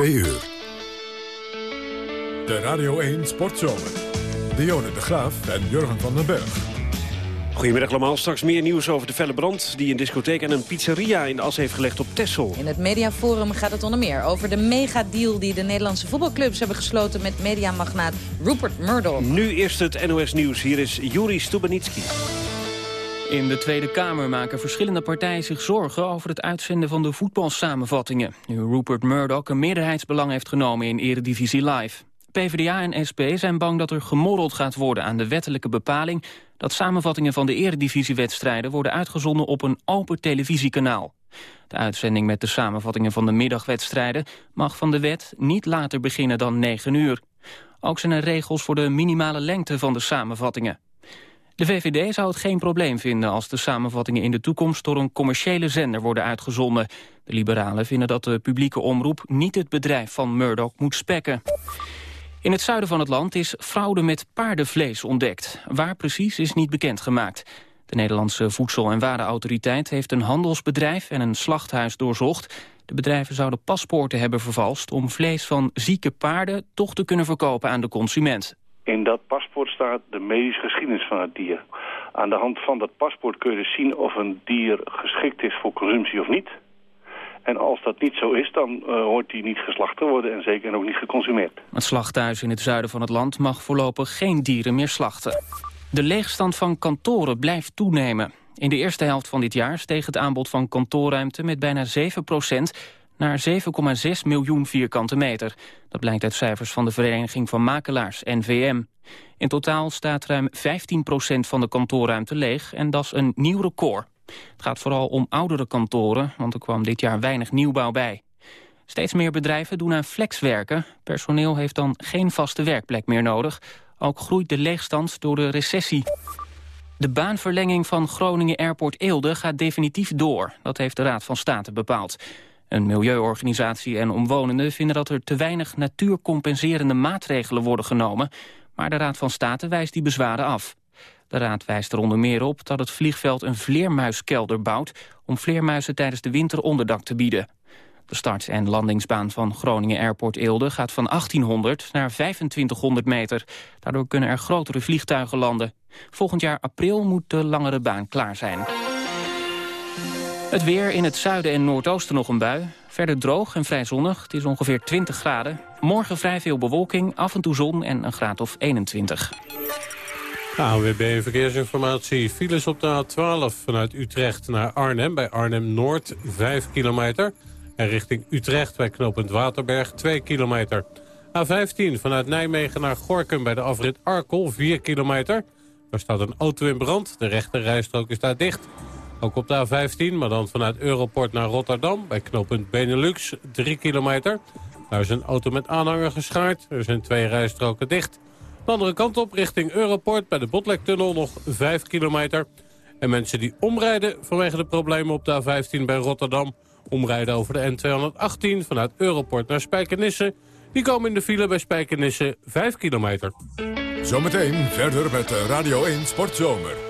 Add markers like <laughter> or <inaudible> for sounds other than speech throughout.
2 uur. De Radio 1 Sportzomer. Dionne de Graaf en Jurgen van den Berg. Goedemiddag allemaal. Straks meer nieuws over de felle brand... die een discotheek en een pizzeria in de as heeft gelegd op Texel. In het Mediaforum gaat het onder meer over de megadeal... die de Nederlandse voetbalclubs hebben gesloten met mediamagnaat Rupert Murdoch. Nu eerst het NOS Nieuws. Hier is Juri Stubenitski. In de Tweede Kamer maken verschillende partijen zich zorgen over het uitzenden van de voetbalsamenvattingen. Nu Rupert Murdoch een meerderheidsbelang heeft genomen in Eredivisie Live. PvdA en SP zijn bang dat er gemorreld gaat worden aan de wettelijke bepaling dat samenvattingen van de eredivisiewedstrijden worden uitgezonden op een open televisiekanaal. De uitzending met de samenvattingen van de middagwedstrijden mag van de wet niet later beginnen dan 9 uur. Ook zijn er regels voor de minimale lengte van de samenvattingen. De VVD zou het geen probleem vinden als de samenvattingen in de toekomst door een commerciële zender worden uitgezonden. De liberalen vinden dat de publieke omroep niet het bedrijf van Murdoch moet spekken. In het zuiden van het land is fraude met paardenvlees ontdekt. Waar precies is niet bekendgemaakt. De Nederlandse Voedsel- en Warenautoriteit heeft een handelsbedrijf en een slachthuis doorzocht. De bedrijven zouden paspoorten hebben vervalst om vlees van zieke paarden toch te kunnen verkopen aan de consument. In dat paspoort staat de medische geschiedenis van het dier. Aan de hand van dat paspoort kun je dus zien of een dier geschikt is voor consumptie of niet. En als dat niet zo is, dan uh, hoort die niet geslacht te worden en zeker ook niet geconsumeerd. Het slachthuis in het zuiden van het land mag voorlopig geen dieren meer slachten. De leegstand van kantoren blijft toenemen. In de eerste helft van dit jaar steeg het aanbod van kantoorruimte met bijna 7 naar 7,6 miljoen vierkante meter. Dat blijkt uit cijfers van de Vereniging van Makelaars, NVM. In totaal staat ruim 15% van de kantoorruimte leeg en dat is een nieuw record. Het gaat vooral om oudere kantoren, want er kwam dit jaar weinig nieuwbouw bij. Steeds meer bedrijven doen aan flexwerken. Personeel heeft dan geen vaste werkplek meer nodig. Ook groeit de leegstand door de recessie. De baanverlenging van Groningen Airport Eelde gaat definitief door. Dat heeft de Raad van State bepaald. Een milieuorganisatie en omwonenden vinden dat er te weinig natuurcompenserende maatregelen worden genomen. Maar de Raad van State wijst die bezwaren af. De Raad wijst er onder meer op dat het vliegveld een vleermuiskelder bouwt... om vleermuizen tijdens de winter onderdak te bieden. De start- en landingsbaan van Groningen Airport Eelde gaat van 1800 naar 2500 meter. Daardoor kunnen er grotere vliegtuigen landen. Volgend jaar april moet de langere baan klaar zijn. Het weer in het zuiden en noordoosten nog een bui. Verder droog en vrij zonnig. Het is ongeveer 20 graden. Morgen vrij veel bewolking, af en toe zon en een graad of 21. ANWB Verkeersinformatie. Files op de A12 vanuit Utrecht naar Arnhem. Bij Arnhem-Noord 5 kilometer. En richting Utrecht bij knooppunt Waterberg 2 kilometer. A15 vanuit Nijmegen naar Gorkum bij de afrit Arkel 4 kilometer. Daar staat een auto in brand. De rechte rijstrook is daar dicht. Ook op de A15, maar dan vanuit Europort naar Rotterdam... bij knooppunt Benelux 3 kilometer. Daar is een auto met aanhanger geschaard. Er zijn twee rijstroken dicht. De andere kant op richting Europort bij de Botlektunnel nog 5 kilometer. En mensen die omrijden vanwege de problemen op de A15 bij Rotterdam... omrijden over de N218 vanuit Europort naar Spijkenisse... die komen in de file bij Spijkenisse 5 kilometer. Zometeen verder met Radio 1 Sportzomer.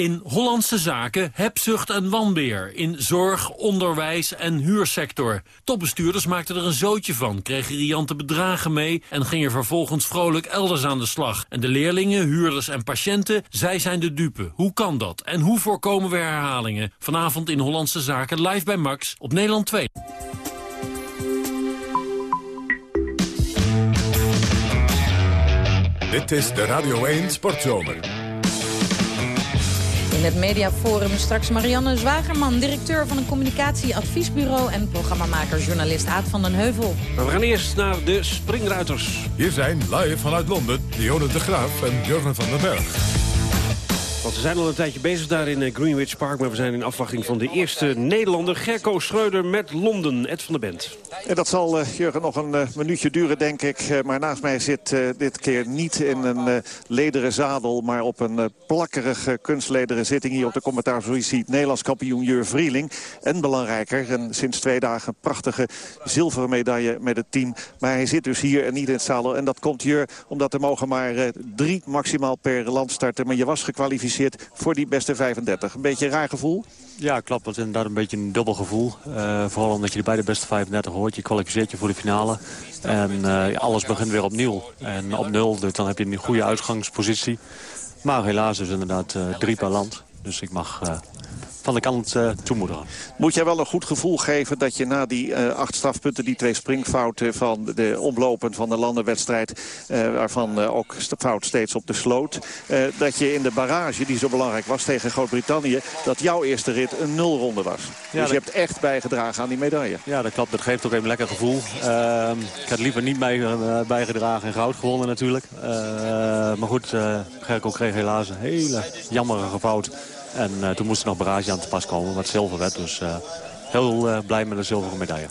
In Hollandse zaken hebzucht en wanbeer. In zorg, onderwijs en huursector. Topbestuurders maakten er een zootje van, kregen riante bedragen mee... en gingen vervolgens vrolijk elders aan de slag. En de leerlingen, huurders en patiënten, zij zijn de dupe. Hoe kan dat? En hoe voorkomen we herhalingen? Vanavond in Hollandse zaken live bij Max op Nederland 2. Dit is de Radio 1 Sportzomer. In het mediaforum straks Marianne Zwagerman, directeur van een communicatieadviesbureau... en programmamaker journalist Aad van den Heuvel. We gaan eerst naar de springruiters. Hier zijn live vanuit Londen Dionne de Graaf en Jurgen van den Berg. Want ze zijn al een tijdje bezig daar in eh, Greenwich Park... maar we zijn in afwachting van de eerste Nederlander... Gerco Schreuder met Londen, Ed van de Bent. En dat zal, uh, Jurgen, nog een uh, minuutje duren, denk ik. Maar naast mij zit dit keer niet in een lederen zadel... maar op een plakkerige kunstlederen zitting hier op de commentaarpositie... Nederlands kampioen Jur Vrieling. En belangrijker, en sinds twee dagen prachtige zilveren medaille met het team. Maar hij zit dus hier en niet in het zadel. En dat komt Jur omdat er mogen maar drie maximaal per land starten. Maar je was gekwalificeerd voor die beste 35. Een beetje een raar gevoel? Ja, klopt. Het is inderdaad een beetje een dubbel gevoel. Uh, vooral omdat je bij de beste 35 hoort. Je kwalificeert je voor de finale. En uh, alles begint weer opnieuw. En op nul, dus dan heb je een goede uitgangspositie. Maar helaas is inderdaad uh, drie per land. Dus ik mag van de kant uh, toemoedigen. Moet jij wel een goed gevoel geven dat je na die uh, acht strafpunten... die twee springfouten van de omlopen van de landenwedstrijd... Uh, waarvan ook fout steeds op de sloot... dat je in de barrage, die zo belangrijk was tegen Groot-Brittannië... dat jouw eerste rit een nulronde was. Ja, dus je hebt echt bijgedragen aan die medaille. Ja, dat klopt. Dat geeft ook even een lekker gevoel. Ehm, ik had liever niet mee, bijgedragen en goud gewonnen natuurlijk. maar goed, Gerko kreeg helaas een hele jammerige fout... En uh, toen moest er nog barrage aan te pas komen, wat zilver werd. Dus uh, heel uh, blij met een zilveren medaille.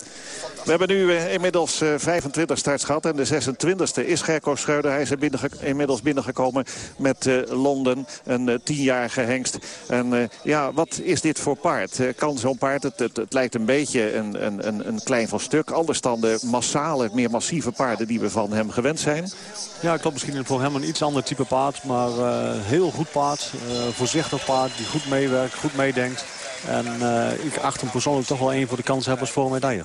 We hebben nu inmiddels 25 starts gehad. En de 26e is Gerko Schreuder. Hij is inmiddels binnengekomen met Londen. Een tienjarige hengst. En ja, wat is dit voor paard? kan zo'n paard, het, het, het, lijkt een beetje een, een, een klein van stuk. Anders dan de massale, meer massieve paarden die we van hem gewend zijn. Ja, klopt. Misschien voor hem een iets ander type paard. Maar heel goed paard. voorzichtig paard die goed meewerkt, goed meedenkt. En uh, ik acht hem persoonlijk toch wel een voor de kanshebbers voor een medaille.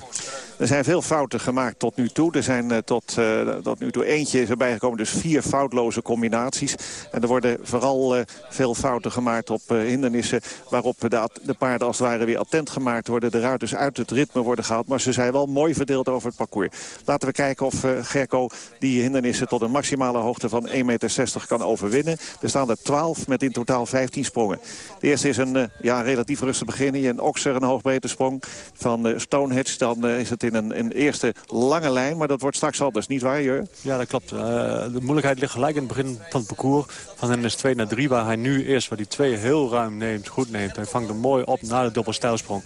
Er zijn veel fouten gemaakt tot nu toe. Er zijn uh, tot, uh, tot nu toe eentje erbij gekomen. Dus vier foutloze combinaties. En er worden vooral veel fouten gemaakt op hindernissen... waarop de, de, paarden als het ware weer attent gemaakt worden. De ruiters uit het ritme worden gehaald. Maar ze zijn wel mooi verdeeld over het parcours. Laten we kijken of Gerco die hindernissen tot een maximale hoogte van 1,60 meter kan overwinnen. Er staan er 12 met in totaal 15 sprongen. De eerste is een ja, relatief rustig beginnen. Je een Oxer, een hoogbreedte sprong van uh, Stonehenge. Dan uh, is het in een, een, eerste lange lijn. Maar dat wordt straks anders, niet waar, Jur? Ja, dat klopt. Uh, de moeilijkheid ligt gelijk in het begin van het parcours. Van hindernis 2 naar 3, waar hij nu eerst, waar die twee heel ruim neemt, goed neemt. Hij vangt hem mooi op na de dubbelstijlsprong.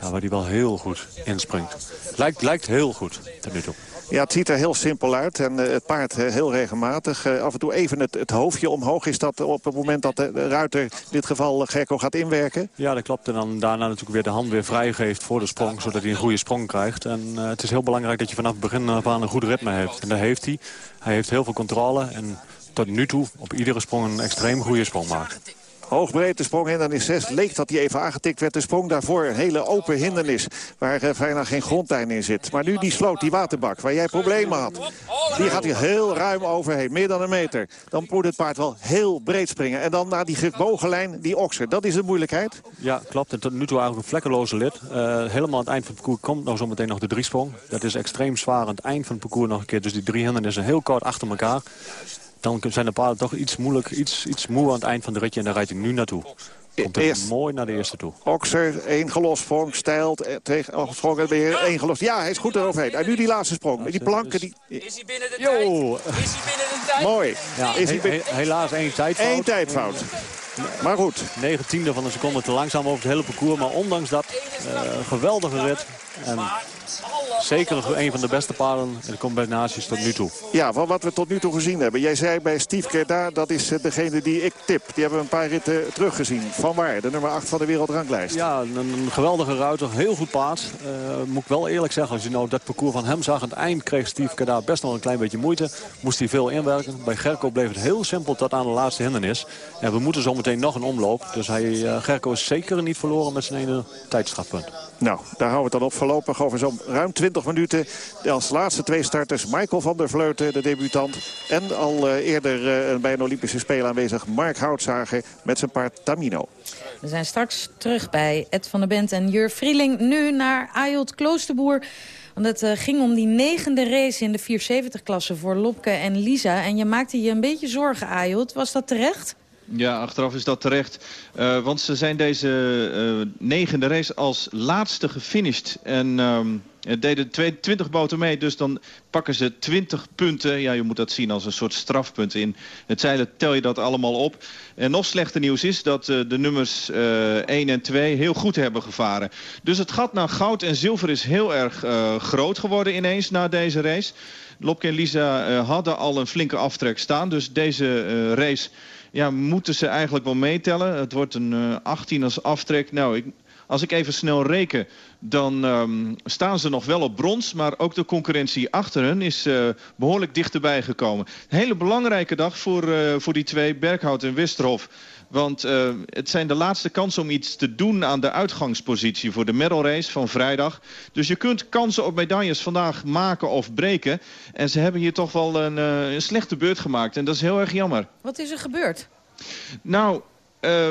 Ja, waar hij wel heel goed inspringt. Lijkt, lijkt heel goed, ten nu toe. Ja, het ziet er heel simpel uit en uh, het paard uh, heel regelmatig. Uh, af en toe even het, het, hoofdje omhoog. Is dat op het moment dat de, de ruiter, in dit geval Gerko, gaat inwerken? Ja, dat klopt. En dan daarna natuurlijk weer de hand weer vrijgeeft voor de sprong. Zodat hij een goede sprong krijgt. En het is heel belangrijk dat je vanaf het begin af aan een goed ritme heeft. En dat heeft hij. Hij heeft heel veel controle. En tot nu toe op iedere sprong een extreem goede sprong maakt. Hoogbreedte sprong hindernis 6. Leek dat hij even aangetikt werd. De sprong daarvoor een hele open hindernis. Waar uh, bijna geen grondlijn in zit. Maar nu die sloot, die waterbak, waar jij problemen had. Die gaat hij heel ruim overheen. Meer dan een meter. Dan moet het paard wel heel breed springen. En dan naar die gebogen lijn, die okser. Dat is de moeilijkheid. Ja, klopt. En tot nu toe eigenlijk een vlekkeloze lid. Uh, helemaal aan het eind van het parcours komt nog zometeen nog de driesprong. Dat is extreem zwaar aan het eind van het parcours nog een keer. Dus die drie hindernissen heel kort achter elkaar dan zijn de paarden toch iets moeilijk, iets, iets moe aan het eind van de ritje. En daar rijdt hij nu naartoe. Komt er Eerst mooi naar de eerste toe. Okser, één gelost sprong, stijlt eh, tegen oh, sprong en weer één gelost. Ja, hij is goed eroverheen. En nu die laatste sprong. Die planken die... Is hij binnen de tijd? Is hij binnen de tijd? Mooi. Ja, is he, helaas één tijdfout. Eén tijdfout. Maar goed. Negentiende van een seconde te langzaam over het hele parcours. Maar ondanks dat, uh, geweldige rit. En zeker een van de beste paarden in de combinaties tot nu toe. Ja, van wat we tot nu toe gezien hebben. Jij zei bij Steve Kerda, dat is eh, degene die ik tip. Die hebben we een paar ritten teruggezien. Van waar? De nummer 8 van de wereldranglijst. Ja, een, een geweldige ruiter. Heel goed paard. Uh, moet ik wel eerlijk zeggen, als je nou dat parcours van hem zag... aan het eind kreeg Steve Kerda best nog een klein beetje moeite. Moest hij veel inwerken. Bij Gerco bleef het heel simpel tot aan de laatste hindernis. En we moeten zometeen nog een omloop. Dus hij, uh, Gerco is zeker niet verloren met zijn ene tijdstrafpunt. Nou, daar houden we het dan op voorlopig over zo'n ruim 20 minuten. Als laatste twee starters Michael van der Vleuten, de debutant. En al uh, eerder uh, bij een Olympische Spelen aanwezig Mark Houtzager met zijn paard Tamino. We zijn straks terug bij Ed van der Bent en Jur Vrieling. Nu naar Ayot Kloosterboer. Want het uh, ging om die negende race in de 470-klasse voor Lopke en Lisa. En je maakte je een beetje zorgen, Ayot. Was dat terecht? Ja, achteraf is dat terecht. Uh, want ze zijn deze uh, negende race als laatste gefinished. En uh, Er deden 20 boten mee, dus dan pakken ze 20 punten. Ja, je moet dat zien als een soort strafpunt. In het zeilen tel je dat allemaal op. En nog slechter nieuws is dat uh, de nummers uh, 1 en 2 heel goed hebben gevaren. Dus het gat naar goud en zilver is heel erg groot geworden ineens na deze race. Lopke en Lisa hadden al een flinke aftrek staan. Dus deze race ja, moeten ze eigenlijk wel meetellen. Het wordt een uh, 18 als aftrek. Nou, ik, als ik even snel reken, dan um, staan ze nog wel op brons. Maar ook de concurrentie achter hen is uh, behoorlijk dichterbij gekomen. Een hele belangrijke dag voor, uh, voor die twee, Berghout en Westerhof. Want uh, het zijn de laatste kansen om iets te doen aan de uitgangspositie voor de medal race van vrijdag. Dus je kunt kansen op medailles vandaag maken of breken. En ze hebben hier toch wel een, een slechte beurt gemaakt. En dat is heel erg jammer. Wat is er gebeurd? Nou, Uh,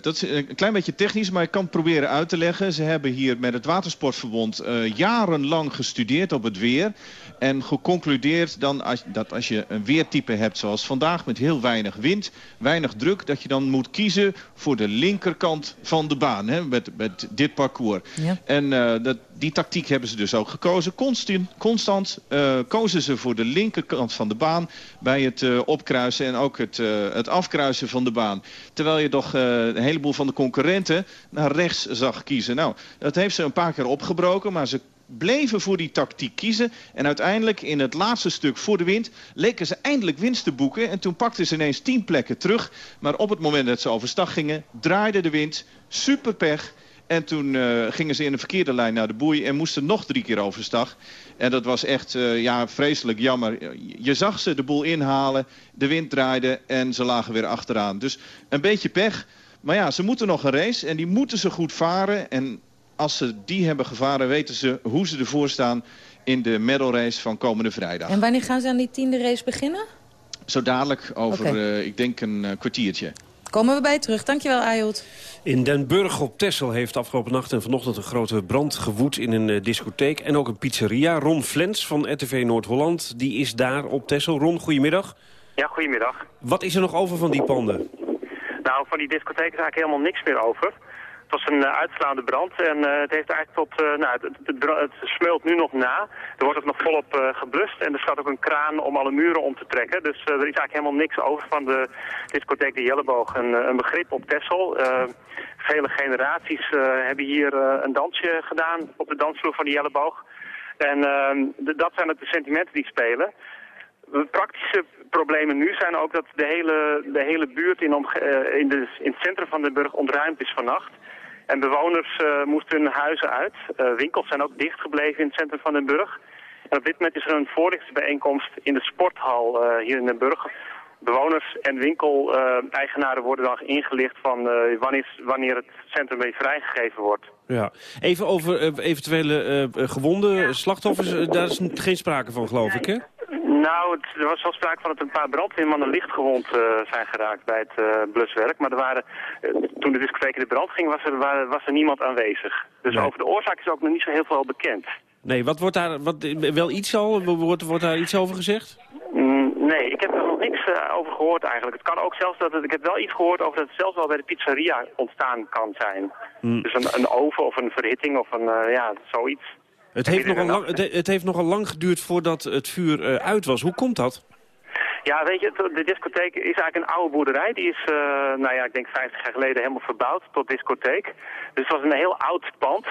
dat is een klein beetje technisch, maar ik kan het proberen uit te leggen. Ze hebben hier met het Watersportverbond uh, jarenlang gestudeerd op het weer. En geconcludeerd dan als, dat als je een weertype hebt zoals vandaag... met heel weinig wind, weinig druk... dat je dan moet kiezen voor de linkerkant van de baan. Hè, met, met dit parcours. Ja. En uh, dat, die tactiek hebben ze dus ook gekozen. Constant, constant uh, kozen ze voor de linkerkant van de baan... bij het uh, opkruisen en ook het, het afkruisen van de baan. Terwijl je toch een heleboel van de concurrenten naar rechts zag kiezen. Nou, dat heeft ze een paar keer opgebroken, maar ze bleven voor die tactiek kiezen. En uiteindelijk in het laatste stuk voor de wind leken ze eindelijk winst te boeken. En toen pakten ze ineens tien plekken terug. Maar op het moment dat ze overstag gingen, draaide de wind. Super pech. En toen uh, gingen ze in de verkeerde lijn naar de boei en moesten nog drie keer overstag. En dat was echt uh, ja, vreselijk jammer. Je zag ze de boel inhalen, de wind draaide en ze lagen weer achteraan. Dus een beetje pech. Maar ja, ze moeten nog een race en die moeten ze goed varen. En als ze die hebben gevaren, weten ze hoe ze ervoor staan in de medal race van komende vrijdag. En wanneer gaan ze aan die tiende race beginnen? Zo dadelijk over, okay. uh, ik denk, een uh, kwartiertje. Komen we bij terug. Dankjewel, Ayot. In Den Burg op Texel heeft afgelopen nacht en vanochtend een grote brand gewoed in een uh, discotheek en ook een pizzeria. Ron Flens van RTV Noord-Holland, die is daar op Texel. Ron, goedemiddag. Ja, goedemiddag. Wat is er nog over van die panden? Nou, van die discotheek is eigenlijk helemaal niks meer over. Het was een uh, uitslaande brand en uh, het heeft eigenlijk tot, uh, nou, het, het, het, het, smeult nu nog na. Er wordt ook nog volop geblust en er staat ook een kraan om alle muren om te trekken. Dus er is eigenlijk helemaal niks over van de discotheek De Jelleboog. Een, een begrip op Texel. vele generaties hebben hier een dansje gedaan op de dansvloer van de Jelleboog. En dat zijn het de sentimenten die spelen. Praktische problemen nu zijn ook dat de hele, de hele buurt in, in, de, in het centrum van de burg ontruimd is vannacht. En bewoners uh, moesten hun huizen uit. Uh, winkels zijn ook dichtgebleven in het centrum van Den Burg. En op dit moment is er een voorlichtingsbijeenkomst in de sporthal uh, hier in Den Burg. Bewoners en winkeleigenaren worden dan ingelicht van wanneer, wanneer het centrum weer vrijgegeven wordt. Ja. Even over eventuele gewonden, slachtoffers, daar is geen sprake van geloof ik hè? Nou, het, er was wel sprake van dat een paar brandweermannen lichtgewond uh, zijn geraakt bij het uh, bluswerk. Maar er waren, uh, toen de discotheek in de brand ging, was er, was er niemand aanwezig. Dus nee. over de oorzaak is ook nog niet zo heel veel bekend. Nee, wat wordt daar, wat, wel iets al, wordt, wordt daar iets over gezegd? Nee, ik heb er nog niks over gehoord eigenlijk. Het kan ook zelfs dat het, ik heb wel iets gehoord over dat het zelfs wel bij de pizzeria ontstaan kan zijn. Mm. Dus een, een oven of een verhitting of een, ja, zoiets. Het heeft, nogal lang, het, het heeft nogal lang geduurd voordat het vuur uh, uit was. Hoe komt dat? Ja, weet je, de discotheek is eigenlijk een oude boerderij. Die is, nou ja, ik denk 50 jaar geleden helemaal verbouwd tot discotheek. Dus het was een heel oud pand.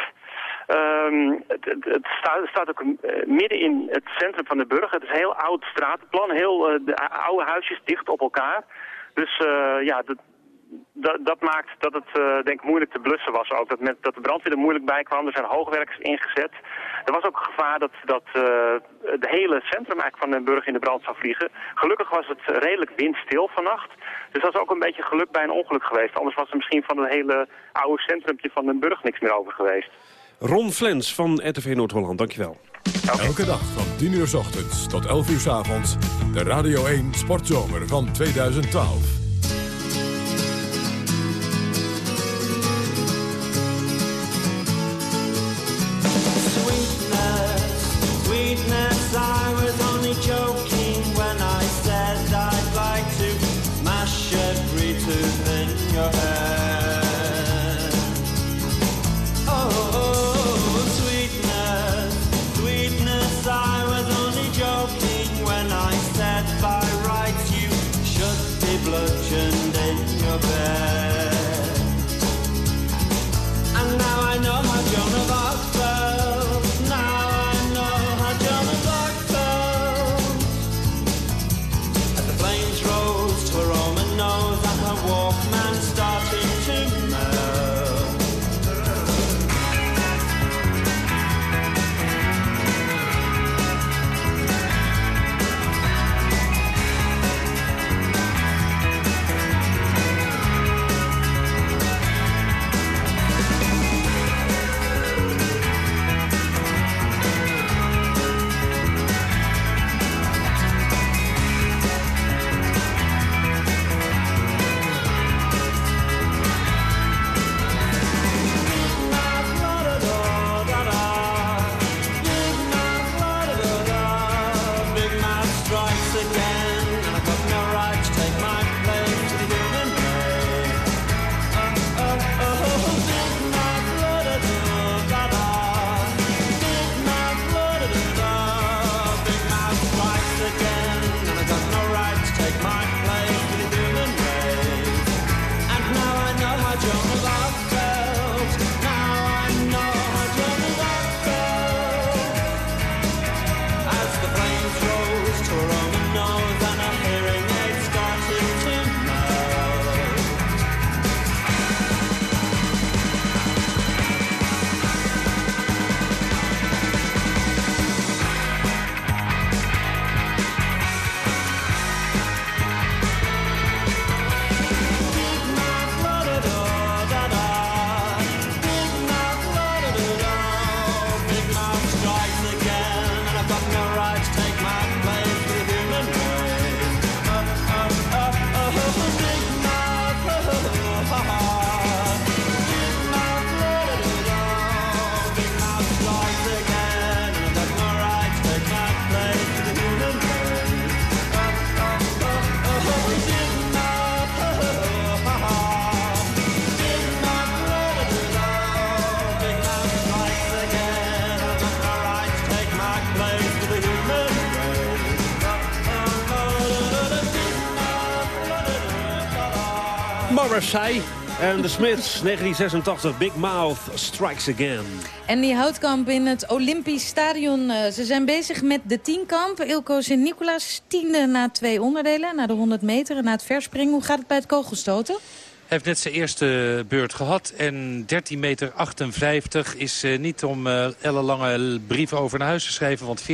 Um, het, staat, ook uh, midden in het centrum van de burg. Het is een heel oud stratenplan, heel uh, de oude huisjes dicht op elkaar. Dus ja, de, dat, dat, maakt dat het denk ik moeilijk te blussen was ook. Dat, met, dat de brandweer er moeilijk bij kwam. Er zijn hoogwerkers ingezet. Er was ook gevaar dat, dat het hele centrum eigenlijk van Den Burg in de brand zou vliegen. Gelukkig was het redelijk windstil vannacht. Dus dat is ook een beetje geluk bij een ongeluk geweest. Anders was er misschien van het hele oude centrumpje van Den Burg niks meer over geweest. Ron Flens van RTV Noord-Holland, dankjewel. Elke dag van 10 uur s ochtends tot 11 uur s avonds. De Radio 1 Sportzomer van 2012. Morrissey en de Smiths, <laughs> 1986, Big Mouth Strikes Again. En die houtkamp in het Olympisch Stadion. eh, ze zijn bezig met de tienkamp. Ilko Sint-Nicolaas tiende na twee onderdelen. Na de 100 meter en na het verspringen. Hoe gaat het bij het kogelstoten? Heeft net zijn eerste beurt gehad. En 13 meter 58 is eh, niet om eh ellenlange brieven over naar huis te schrijven. Want 14.46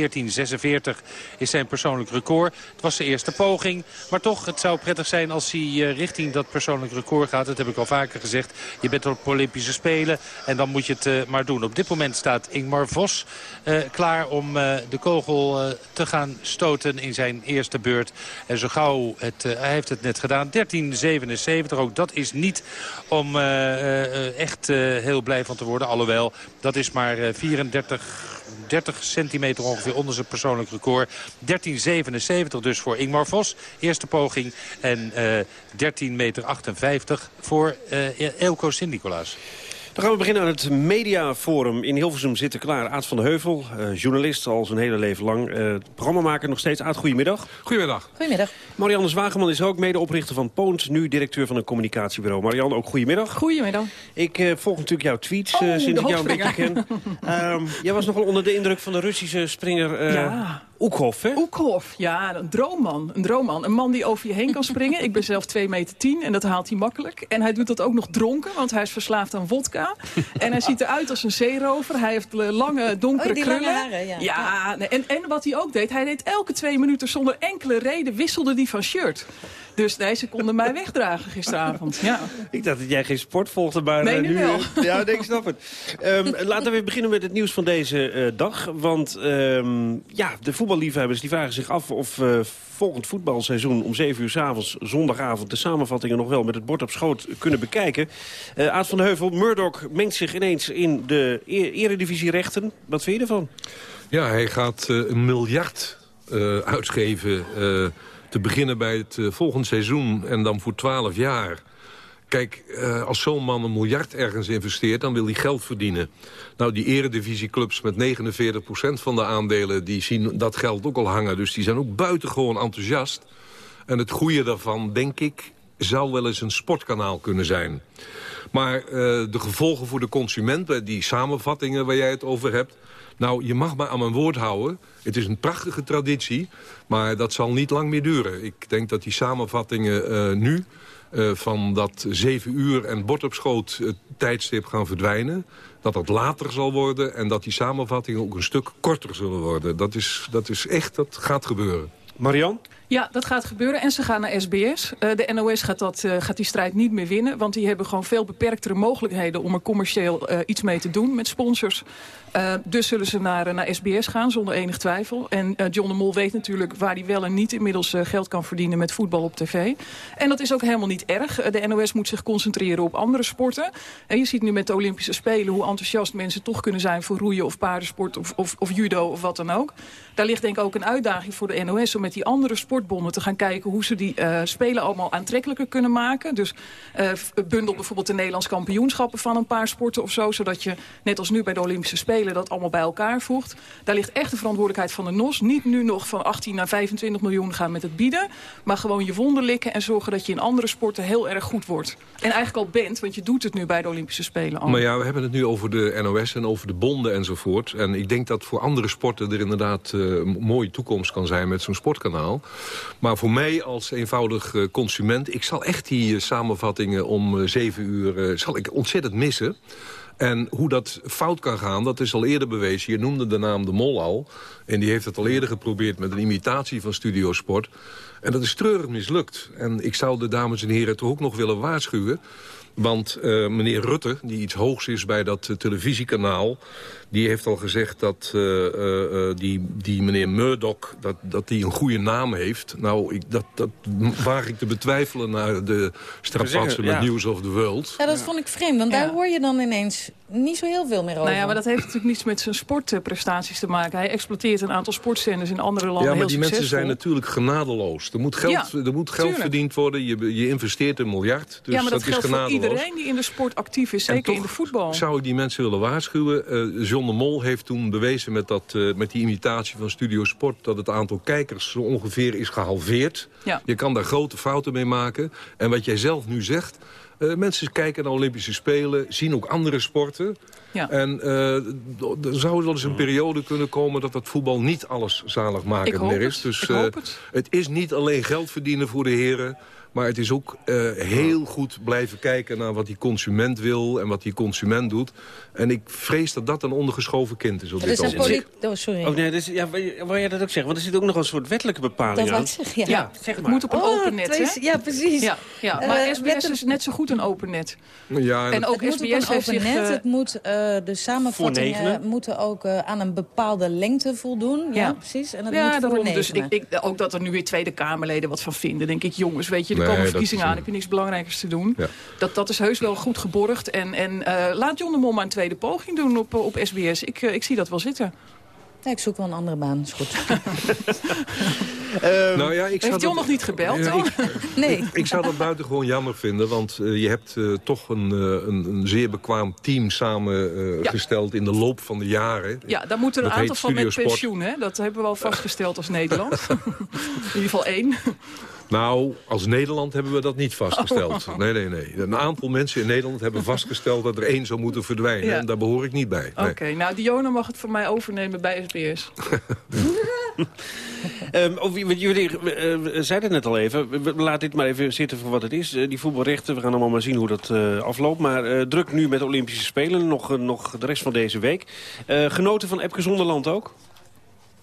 is zijn persoonlijk record. Het was zijn eerste poging. Maar toch, het zou prettig zijn als hij eh, richting dat persoonlijk record gaat. Dat heb ik al vaker gezegd. Je bent op Olympische Spelen en dan moet je het maar doen. Op dit moment staat Ingmar Vos klaar om de kogel te gaan stoten in zijn eerste beurt. En zo gauw, het, hij heeft het net gedaan. 13.77, ook dat is niet om eh, eh, echt eh, heel blij van te worden. Alhoewel, dat is maar eh, 34... 30 centimeter ongeveer onder zijn persoonlijk record. 13,77 dus voor Ingmar Vos. Eerste poging. En eh 13 meter 58 voor eh Elko Sint-Nicolaas. Dan gaan we beginnen aan het mediaforum. In Hilversum zitten klaar Aad van de Heuvel, eh, journalist al zijn hele leven lang. Eh programmamaker nog steeds. Aad, goedemiddag. Goedemiddag. Goedemiddag. Marianne Zwageman is ook medeoprichter van Poont, nu directeur van een communicatiebureau. Marianne, ook goedemiddag. Goedemiddag. Ik eh, volg natuurlijk jouw tweets eh, Oh, sinds ik jou een beetje ken. <laughs> Ehm, jij was nogal onder de indruk van de Russische springer eh Ja. Oekhoff, hè? Oekhoff, ja, een droomman. Een droomman. Een man die over je heen kan springen. Ik ben zelf 2 meter 10 en dat haalt hij makkelijk. En hij doet dat ook nog dronken, want hij is verslaafd aan vodka. En hij ziet eruit als een zeerover. Hij heeft eh, lange, donkere Oh, die krullen. lange haren, ja. nee, en, en wat hij ook deed, hij deed elke twee minuten zonder enkele reden wisselde die van shirt. Dus nee, ze konden mij wegdragen gisteravond. Ja. Ik dacht dat jij geen sport volgde, maar Nee, eh, nu wel. Ja, nee, ik snap het. Ehm, laten we weer beginnen met het nieuws van deze eh, dag. Want ehm, ja, de voetballiefhebbers die vragen zich af of eh, volgend voetbalseizoen om 7 uur s avonds, zondagavond, de samenvattingen nog wel met het bord op schoot kunnen bekijken. Eh Aad van de Heuvel, Murdoch mengt zich ineens in de e eredivisierechten. Wat vind je ervan? Ja, hij gaat eh, een miljard eh, uitgeven eh, te beginnen bij het eh, volgende seizoen en dan voor 12 jaar. Kijk, eh, als zo'n man een miljard ergens investeert, dan wil hij geld verdienen. Nou, die eredivisieclubs met 49% van de aandelen, die zien dat geld ook al hangen. Dus die zijn ook buitengewoon enthousiast. En het goede daarvan, denk ik, zou wel eens een sportkanaal kunnen zijn. Maar eh, de gevolgen voor de consument, die samenvattingen waar jij het over hebt... Nou, je mag maar aan mijn woord houden. Het is een prachtige traditie, maar dat zal niet lang meer duren. Ik denk dat die samenvattingen eh, nu eh, van dat zeven uur en bord op schoot tijdstip gaan verdwijnen. Dat dat later zal worden en dat die samenvattingen ook een stuk korter zullen worden. Dat is, dat is echt, dat gaat gebeuren. Marian? Ja, dat gaat gebeuren. En ze gaan naar SBS. Eh, de NOS gaat, dat, eh, gaat die strijd niet meer winnen. Want die hebben gewoon veel beperktere mogelijkheden... om er commercieel eh, iets mee te doen met sponsors. Eh, dus zullen ze naar, eh, naar SBS gaan, zonder enig twijfel. En eh, John de Mol weet natuurlijk waar hij wel en niet... inmiddels geld kan verdienen met voetbal op tv. En dat is ook helemaal niet erg. De NOS moet zich concentreren op andere sporten. En je ziet nu met de Olympische Spelen... hoe enthousiast mensen toch kunnen zijn voor roeien of paardensport... of, of, of judo of wat dan ook. Daar ligt denk ik ook een uitdaging voor de NOS... om met die andere sportbonden te gaan kijken... hoe ze die spelen allemaal aantrekkelijker kunnen maken. Dus bundel bijvoorbeeld de Nederlands kampioenschappen van een paar sporten of zo... zodat je, net als nu bij de Olympische Spelen, dat allemaal bij elkaar voegt. Daar ligt echt de verantwoordelijkheid van de NOS. Niet nu nog van 18 naar 25 miljoen gaan met het bieden... maar gewoon je wonden likken en zorgen dat je in andere sporten heel erg goed wordt. En eigenlijk al bent, want je doet het nu bij de Olympische Spelen al. Maar ja, we hebben het nu over de NOS en over de bonden enzovoort. En ik denk dat voor andere sporten er inderdaad een mooie toekomst kan zijn met zo'n sportkanaal. Maar voor mij als eenvoudig uh, consument, ik zal echt die uh, samenvattingen om zeven uur zal ik ontzettend missen. En hoe dat fout kan gaan, dat is al eerder bewezen. Je noemde de naam De Mol al. En die heeft het al eerder geprobeerd met een imitatie van Studiosport. En dat is treurig mislukt. En ik zou de dames en heren toch ook nog willen waarschuwen... Want uh, meneer Rutte, die iets hoogs is bij dat uh, televisiekanaal... die heeft al gezegd dat uh, die, die meneer Murdoch dat, dat die een goede naam heeft. Nou, ik, dat, dat waag ik te betwijfelen naar de strapatsen met ja. News of the World. Ja, dat vond ik vreemd, want daar hoor je dan ineens niet zo heel veel meer over. Nou ja, maar dat heeft natuurlijk niets met zijn sportprestaties te maken. Hij exploiteert een aantal sportzenders in andere landen Ja, maar die mensen zijn natuurlijk genadeloos. Er moet geld, Ja, er moet geld verdiend worden. Je, je investeert een miljard, dus ja, maar dat, dat, geldt is voor genadeloos. iedereen die in de sport actief is, En zeker toch in de voetbal. Zou ik die mensen willen waarschuwen? Eh, John de Mol heeft toen bewezen met, dat, eh, met die imitatie van Studio Sport... dat het aantal kijkers zo ongeveer is gehalveerd. Ja. Je kan daar grote fouten mee maken. En wat jij zelf nu zegt... eh, mensen kijken naar Olympische Spelen, zien ook andere sporten. Ja. En d- er zou wel eens een periode kunnen komen... dat dat voetbal niet alles zaligmakend meer het. is. Dus Ik eh, hoop het. het is niet alleen geld verdienen voor de heren... Maar het is ook eh, heel goed blijven kijken naar wat die consument wil... en wat die consument doet. En ik vrees dat dat een ondergeschoven kind is op Het dit is een Oh, sorry. Oh, nee, dus, ja, wou- jij dat ook zeggen? Want er zit ook nog een soort wettelijke bepaling Dat aan. zeggen, ja. Ja, zeg Het moet op een Oh, open net, hè? ja, precies. Ja, ja. Eh, maar SBS wetten- is net zo goed een open net. Ja, en En ook het moet op SBS een heeft open zich... net. eh, Het moet, eh, de samenvattingen moeten ook aan een bepaalde lengte voldoen. Ja, Ja. precies. En dat ja, moet voor daarom. Dus ik, ik, ook dat er nu weer Tweede Kamerleden wat van vinden. Denk ik, jongens, weet je, er Nee, komen verkiezingen aan. Heb je niks belangrijkers te doen. Ja. Dat, dat is heus wel goed geborgd. En, en eh, laat John de Mol maar een tweede poging doen op, op SBS. Ik, eh, ik zie dat wel zitten. Nee, ik zoek wel een andere baan, is goed. <laughs> nou ja, ik zou Heeft John dat- nog niet gebeld Ja, dan? <laughs> Nee. Ik zou dat buitengewoon jammer vinden, want eh, je hebt eh, toch een, eh, een, een zeer bekwaam team samengesteld in de loop van de jaren. Ja, daar moeten er Dat een aantal van met pensioen. Hè? Dat hebben we al vastgesteld als Nederland. <laughs> in ieder geval één. Nou, als Nederland hebben we dat niet vastgesteld. Oh. Nee, nee, nee. Een aantal mensen in Nederland hebben vastgesteld dat er één zou moeten verdwijnen. Ja. En daar behoor ik niet bij. Nee. Oké, nou Diona mag het van mij overnemen bij SBS. <laughs> Ehm, of, jullie eh, zeiden het net al even. Laten dit maar even zitten voor wat het is. Eh, die voetbalrechten, we gaan allemaal maar zien hoe dat eh, afloopt. Maar eh, druk nu met de Olympische Spelen. Nog, nog de rest van deze week. Eh, genoten van Epke Zonderland ook?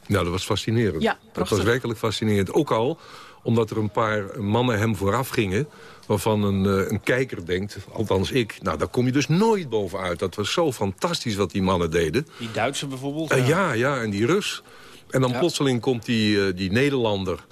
Nou, dat was fascinerend. Ja, dat was werkelijk fascinerend. Ook al omdat er een paar mannen hem vooraf gingen... waarvan een, eh, een kijker denkt, althans ik... nou, daar kom je dus nooit bovenuit. Dat was zo fantastisch wat die mannen deden. Die Duitse bijvoorbeeld? Eh, ja, ja, en die Rus. En dan Ja. plotseling komt die, eh, die Nederlander...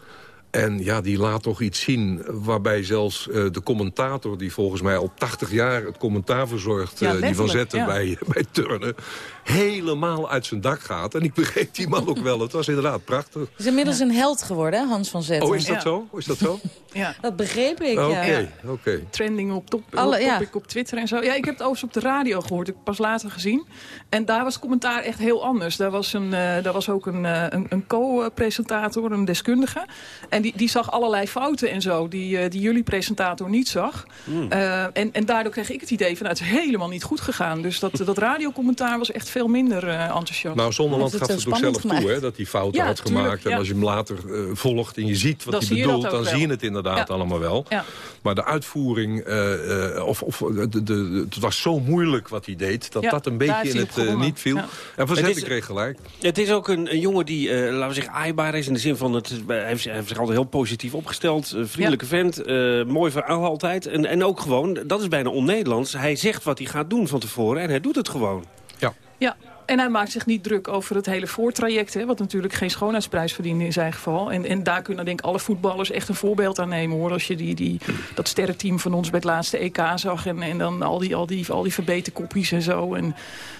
En ja, die laat toch iets zien waarbij zelfs eh, de commentator... die volgens mij al 80 jaar het commentaar verzorgt... Ja, eh, die van zetten ja. bij, <laughs> bij turnen... helemaal uit zijn dak gaat. En ik begreep die man ook wel. Het was inderdaad prachtig. Het is inmiddels een held geworden, hè, Hans van Zetten. Oh, is dat Ja. zo? Is dat zo? Ja. Dat begreep ik, Oké, ja. oké. trending op, top, Alle- op, ja. topic op Twitter en zo. Ja, ik heb het overigens op de radio gehoord. Ik heb het pas later gezien. En daar was het commentaar echt heel anders. Daar was, een, eh, daar was ook een, eh, een, een co-presentator, een deskundige. En die, die zag allerlei fouten en zo, die, eh, die jullie presentator niet zag. Hmm. Eh, en, en daardoor kreeg ik het idee van, nou, het is helemaal niet goed gegaan. Dus dat, dat radiocommentaar was echt veel minder eh, enthousiast. Nou, Zonderland gaf het ook zelf toe, hè, dat hij fouten Ja, had tuurlijk, gemaakt. En ja. als je hem later volgt en je ziet wat Dan hij bedoelt... dan wel. zie je het inderdaad Ja. allemaal wel. Ja. Maar de uitvoering, eh, eh, of, of, de, de, de- het was zo moeilijk wat hij deed... dat Ja, dat een beetje in het niet viel. Ja. En Van kreeg gelijk. Het is ook een, een jongen die, eh, laten we zeggen, aaibaar is. In de zin van, het, hij, heeft, hij heeft zich altijd heel positief opgesteld. eh, vriendelijke vent, eh, mooi verhaal altijd. En, en ook gewoon, dat is bijna on-Nederlands. Hij zegt wat hij gaat doen van tevoren en hij doet het gewoon. Ja. Ja, en hij maakt zich niet druk over het hele voortraject. Hè, wat natuurlijk geen schoonheidsprijs verdiende in zijn geval. En, en daar kunnen denk ik alle voetballers echt een voorbeeld aan nemen. hoor. Als je die, die, dat sterrenteam van ons bij het laatste EK zag. En, en dan al die, al die, al die verbeterkoppies en zo. En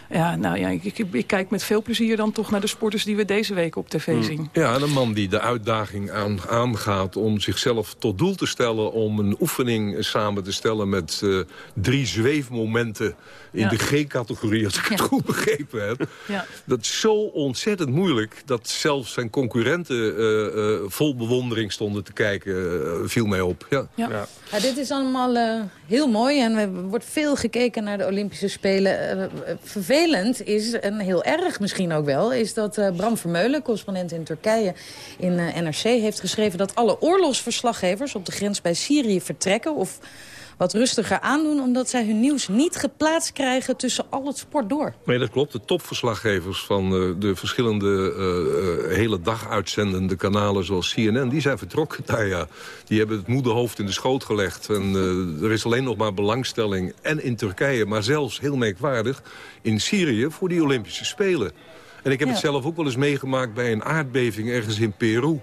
ja, nou ja, ik, ik, ik, kijk met veel plezier dan toch naar de sporters die we deze week op tv Mm. zien. Ja, en een man die de uitdaging aan, aangaat om zichzelf tot doel te stellen... om een oefening samen te stellen met eh, drie zweefmomenten in Ja. de G-categorie... als ik het goed begrepen heb. Ja. Dat is zo ontzettend moeilijk dat zelfs zijn concurrenten eh, eh, vol bewondering stonden te kijken. viel mij op. Ja. Dit is allemaal eh, heel mooi en er wordt veel gekeken naar de Olympische Spelen. Eh, eh, vervelend is, en heel erg misschien ook wel... is dat Bram Vermeulen, correspondent in Turkije in NRC... heeft geschreven dat alle oorlogsverslaggevers op de grens bij Syrië vertrekken... of wat rustiger aandoen, omdat zij hun nieuws niet geplaatst krijgen... tussen al het sport door. Nee, dat klopt. De topverslaggevers van eh, de verschillende eh, eh, hele dag uitzendende kanalen zoals CNN... die zijn vertrokken daar, <laughs> ja. Die hebben het moederhoofd in de schoot gelegd. En er is alleen nog maar belangstelling. En in Turkije, maar zelfs heel merkwaardig... in Syrië voor die Olympische Spelen. En ik heb Ja. het zelf ook wel eens meegemaakt bij een aardbeving ergens in Peru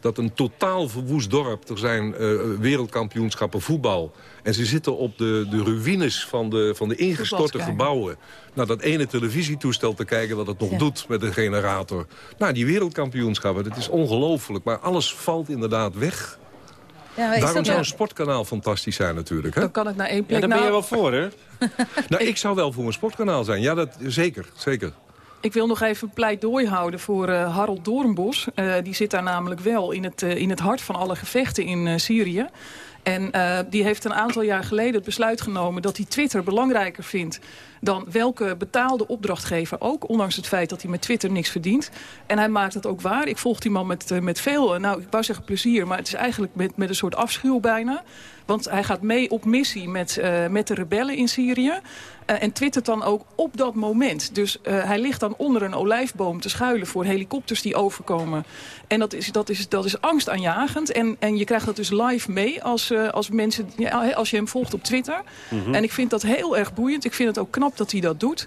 dat een totaal verwoest dorp... er zijn eh, wereldkampioenschappen voetbal... en ze zitten op de, de ruïnes van de, van de ingestorte gebouwen... naar dat ene televisietoestel te kijken wat het nog Ja. doet met een generator. Nou, die wereldkampioenschappen, dat is ongelooflijk. Maar alles valt inderdaad weg. Ja, Daarom dat zou nou- een sportkanaal fantastisch zijn natuurlijk. Hè? Dan kan het naar één plek. Ja, daar ben je Nou, wel voor, hè? <laughs> Nou, ik zou wel voor een sportkanaal zijn. Ja, dat, zeker, zeker. Ik wil nog even een pleidooi houden voor eh, Harold Doornbos. Eh, die zit daar namelijk wel in het, eh, in het hart van alle gevechten in Syrië. En die heeft een aantal jaar geleden het besluit genomen... dat hij Twitter belangrijker vindt dan welke betaalde opdrachtgever ook. Ondanks het feit dat hij met Twitter niks verdient. En hij maakt het ook waar. Ik volg die man met, met veel, nou ik wou zeggen plezier... maar het is eigenlijk met, met een soort afschuw bijna. Want hij gaat mee op missie met, met de rebellen in Syrië. Eh, en twittert dan ook op dat moment. Dus eh, hij ligt dan onder een olijfboom te schuilen voor helikopters die overkomen. En dat is, dat is, dat is angstaanjagend. En, en je krijgt dat dus live mee als, eh, als, mensen, ja, als je hem volgt op Twitter. Mhm. En ik vind dat heel erg boeiend. Ik vind het ook knap dat hij dat doet.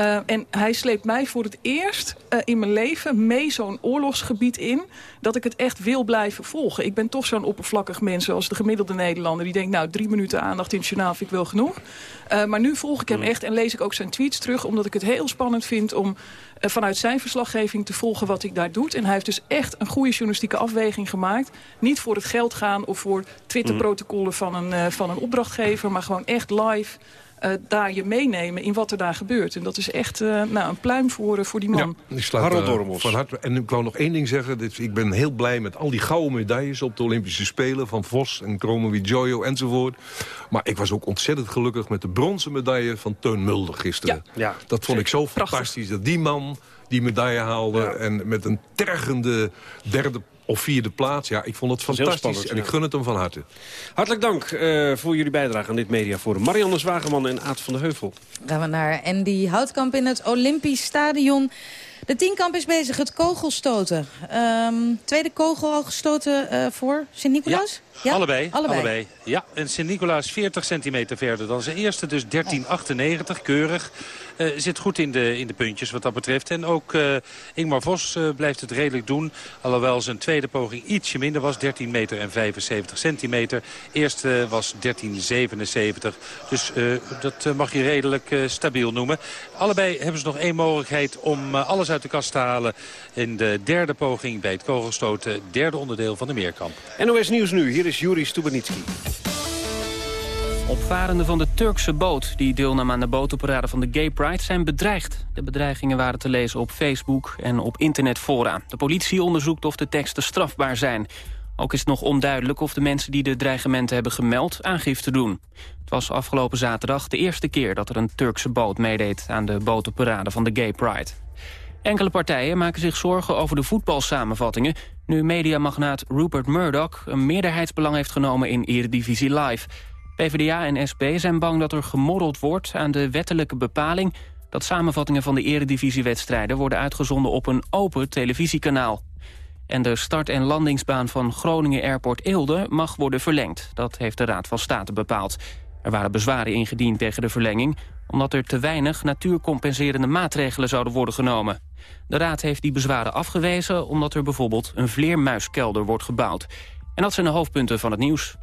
Eh, en hij sleept mij voor het eerst eh, in mijn leven mee zo'n oorlogsgebied in... dat ik het echt wil blijven volgen. Ik ben toch zo'n oppervlakkig mens zoals de gemiddelde Nederlander... die denkt, nou, drie minuten aandacht in het journaal vind ik wel genoeg. Eh, maar nu volg ik hem echt en lees ik ook zijn tweets terug... omdat ik het heel spannend vind om vanuit zijn verslaggeving te volgen wat ik daar doe. En hij heeft dus echt een goede journalistieke afweging gemaakt. Niet voor het geld gaan of voor Twitter-protocollen van, een, van een opdrachtgever... maar gewoon echt live eh, daar je meenemen in wat er daar gebeurt. En dat is echt eh, nou, een pluim voor, eh, voor die man. Ik sluit, Harold Dormos. Van harte, en ik wou nog één ding zeggen. Dit- ik ben heel blij met al die gouden medailles op de Olympische Spelen... van Vos en Kromowidjojo enzovoort. Maar ik was ook ontzettend gelukkig met de bronzen medaille van Teun Mulder gisteren. Ja, dat vond ik zo fantastisch. Dat die man die medaille haalde en met een tergende derde of vierde plaats. Ja, ik vond het fantastisch spannend, en ja. ik gun het hem van harte. Hartelijk dank eh, voor jullie bijdrage aan dit mediaforum. Marianne Zwageman en Aad van de Heuvel. Gaan we naar Andy Houtkamp in het Olympisch Stadion. De tienkamp is bezig, het kogelstoten. Ehm, tweede kogel al gestoten eh, voor Sint-Nicolaas? Allebei, allebei. allebei. Ja, en Sint-Nicolaas 40 centimeter verder dan zijn eerste. Dus 13,98, keurig. Eh, zit goed in de, in de puntjes wat dat betreft. En ook eh, Ingmar Vos eh, blijft het redelijk doen. Alhoewel zijn tweede poging ietsje minder was. 13 meter en 75 centimeter. Eerste was 13,77. Dus eh, dat mag je redelijk eh, stabiel noemen. Allebei hebben ze nog één mogelijkheid om alles uit de kast te halen. In de derde poging bij het kogelstoten. Derde onderdeel van de meerkamp. NOS Nieuws nu, hier is Juri Stubenitski. Opvarenden van de Turkse boot die deelnam aan de botenparade van de Gay Pride zijn bedreigd. De bedreigingen waren te lezen op Facebook en op internetfora. De politie onderzoekt of de teksten strafbaar zijn. Ook is het nog onduidelijk of de mensen die de dreigementen hebben gemeld aangifte doen. Het was afgelopen zaterdag de eerste keer dat er een Turkse boot meedeed aan de botenparade van de Gay Pride. Enkele partijen maken zich zorgen over de voetbalsamenvattingen... nu mediamagnaat Rupert Murdoch een meerderheidsbelang heeft genomen in Eredivisie Live. PvdA en SP zijn bang dat er gemorreld wordt aan de wettelijke bepaling... dat samenvattingen van de eredivisiewedstrijden worden uitgezonden op een open televisiekanaal. En de start- en landingsbaan van Groningen Airport Eelde mag worden verlengd. Dat heeft de Raad van State bepaald. Er waren bezwaren ingediend tegen de verlenging... omdat er te weinig natuurcompenserende maatregelen zouden worden genomen. De Raad heeft die bezwaren afgewezen... omdat er bijvoorbeeld een vleermuiskelder wordt gebouwd. En dat zijn de hoofdpunten van het nieuws.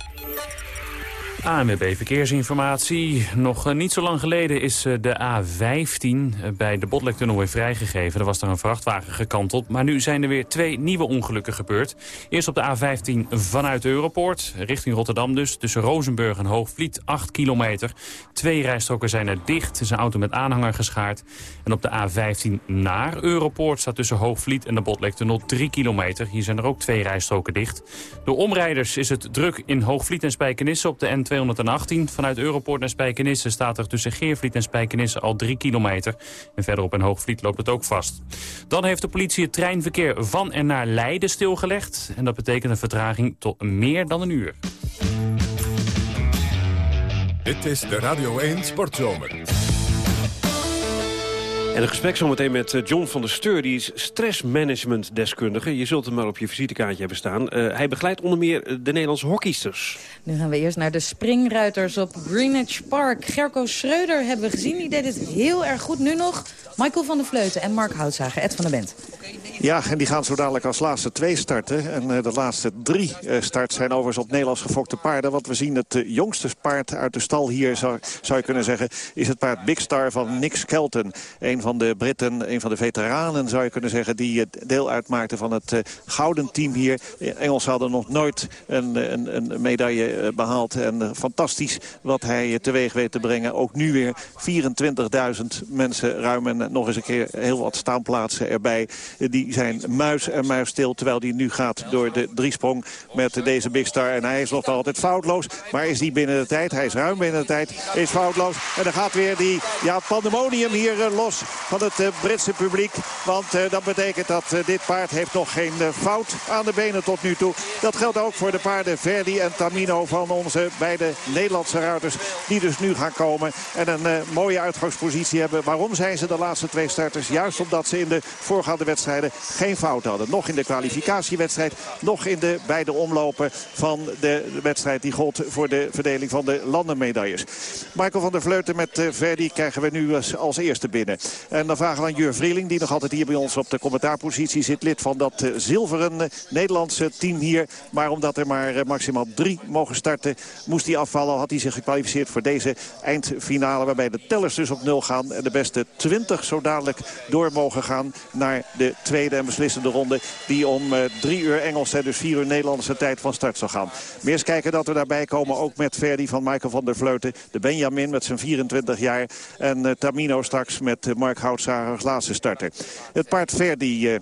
ANWB Verkeersinformatie. Nog eh, niet zo lang geleden is eh, de A15 eh, bij de Botlektunnel weer vrijgegeven. Er was daar een vrachtwagen gekanteld. Maar nu zijn er weer twee nieuwe ongelukken gebeurd. Eerst op de A15 vanuit Europoort, richting Rotterdam dus. Tussen Rozenburg en Hoogvliet, 8 kilometer. Twee rijstroken zijn er dicht. Er is een auto met aanhanger geschaard. En op de A15 naar Europoort staat tussen Hoogvliet en de Botlektunnel 3 kilometer. Hier zijn er ook twee rijstroken dicht. Door omrijders is het druk in Hoogvliet en Spijkenisse op de N2 218. Vanuit Europoort naar Spijkenisse staat er tussen Geervliet en Spijkenisse al 3 kilometer. En verderop in Hoogvliet loopt het ook vast. Dan heeft de politie het treinverkeer van en naar Leiden stilgelegd. En dat betekent een vertraging tot meer dan een uur. Dit is de Radio 1 Sportzomer. En een gesprek zometeen met eh, John van der Steur. Die is stressmanagement-deskundige. Je zult hem maar op je visitekaartje hebben staan. Uh, hij begeleidt onder meer eh, de Nederlandse hockeysters. Nu gaan we eerst naar de springruiters op Greenwich Park. Gerco Schreuder hebben we gezien. Die deed het heel erg goed. Nu nog Michael van der Vleuten en Mark Houtzager. Ed van der Bent. Ja, en die gaan zo dadelijk als laatste twee starten. En uh, de laatste drie uh, starts zijn overigens op Nederlands gefokte paarden. Want we zien het uh, jongste paard uit de stal hier, zou, zou je kunnen zeggen... is het paard Big Star van Nick Skelton. Een van de Britten, een van de veteranen zou je kunnen zeggen... die deel uitmaakte van het gouden team hier. Engelsen hadden nog nooit een, een, een medaille behaald. En fantastisch wat hij teweeg weet te brengen. Ook nu weer 24.000 mensen ruim en nog eens een keer heel wat staanplaatsen erbij. Die zijn muis en muis stil. Terwijl hij nu gaat door de driesprong met deze Big Star. En hij is nog altijd foutloos. Maar is die binnen de tijd? Hij is ruim binnen de tijd. Is foutloos. En dan gaat weer die ja, pandemonium hier los van het uh, Britse publiek. Want uh, dat betekent dat dit paard heeft nog geen fout aan de benen tot nu toe. Dat geldt ook voor de paarden Verdi en Tamino van onze beide Nederlandse ruiters. Die dus nu gaan komen. En een mooie uitgangspositie hebben. Waarom zijn ze de laatste twee starters? Juist omdat ze in de voorgaande wedstrijden geen fout hadden. Nog in de kwalificatiewedstrijd, nog in de beide omlopen van de wedstrijd die gold voor de verdeling van de landenmedailles. Michael van der Vleuten met Verdi krijgen we nu als, eerste binnen. En dan vragen we aan Jur Vrieling, die nog altijd hier bij ons op de commentaarpositie zit. Lid van dat uh, zilveren uh, Nederlandse team hier. Maar omdat er maar maximaal drie mogen starten, moest hij afvallen. Had hij zich gekwalificeerd voor deze eindfinale. Waarbij de tellers dus op nul gaan. En de beste 20 zo dadelijk door mogen gaan naar de tweede en beslissende ronde. Die om drie uur Engelse, dus vier uur Nederlandse tijd van start zal gaan. Meer eens kijken dat we daarbij komen. Ook met Verdi van Michael van der Vleuten. De Benjamin met zijn 24 jaar. En Tamino straks met uh, Mark Houtzager als laatste starter. Het paard Verdi,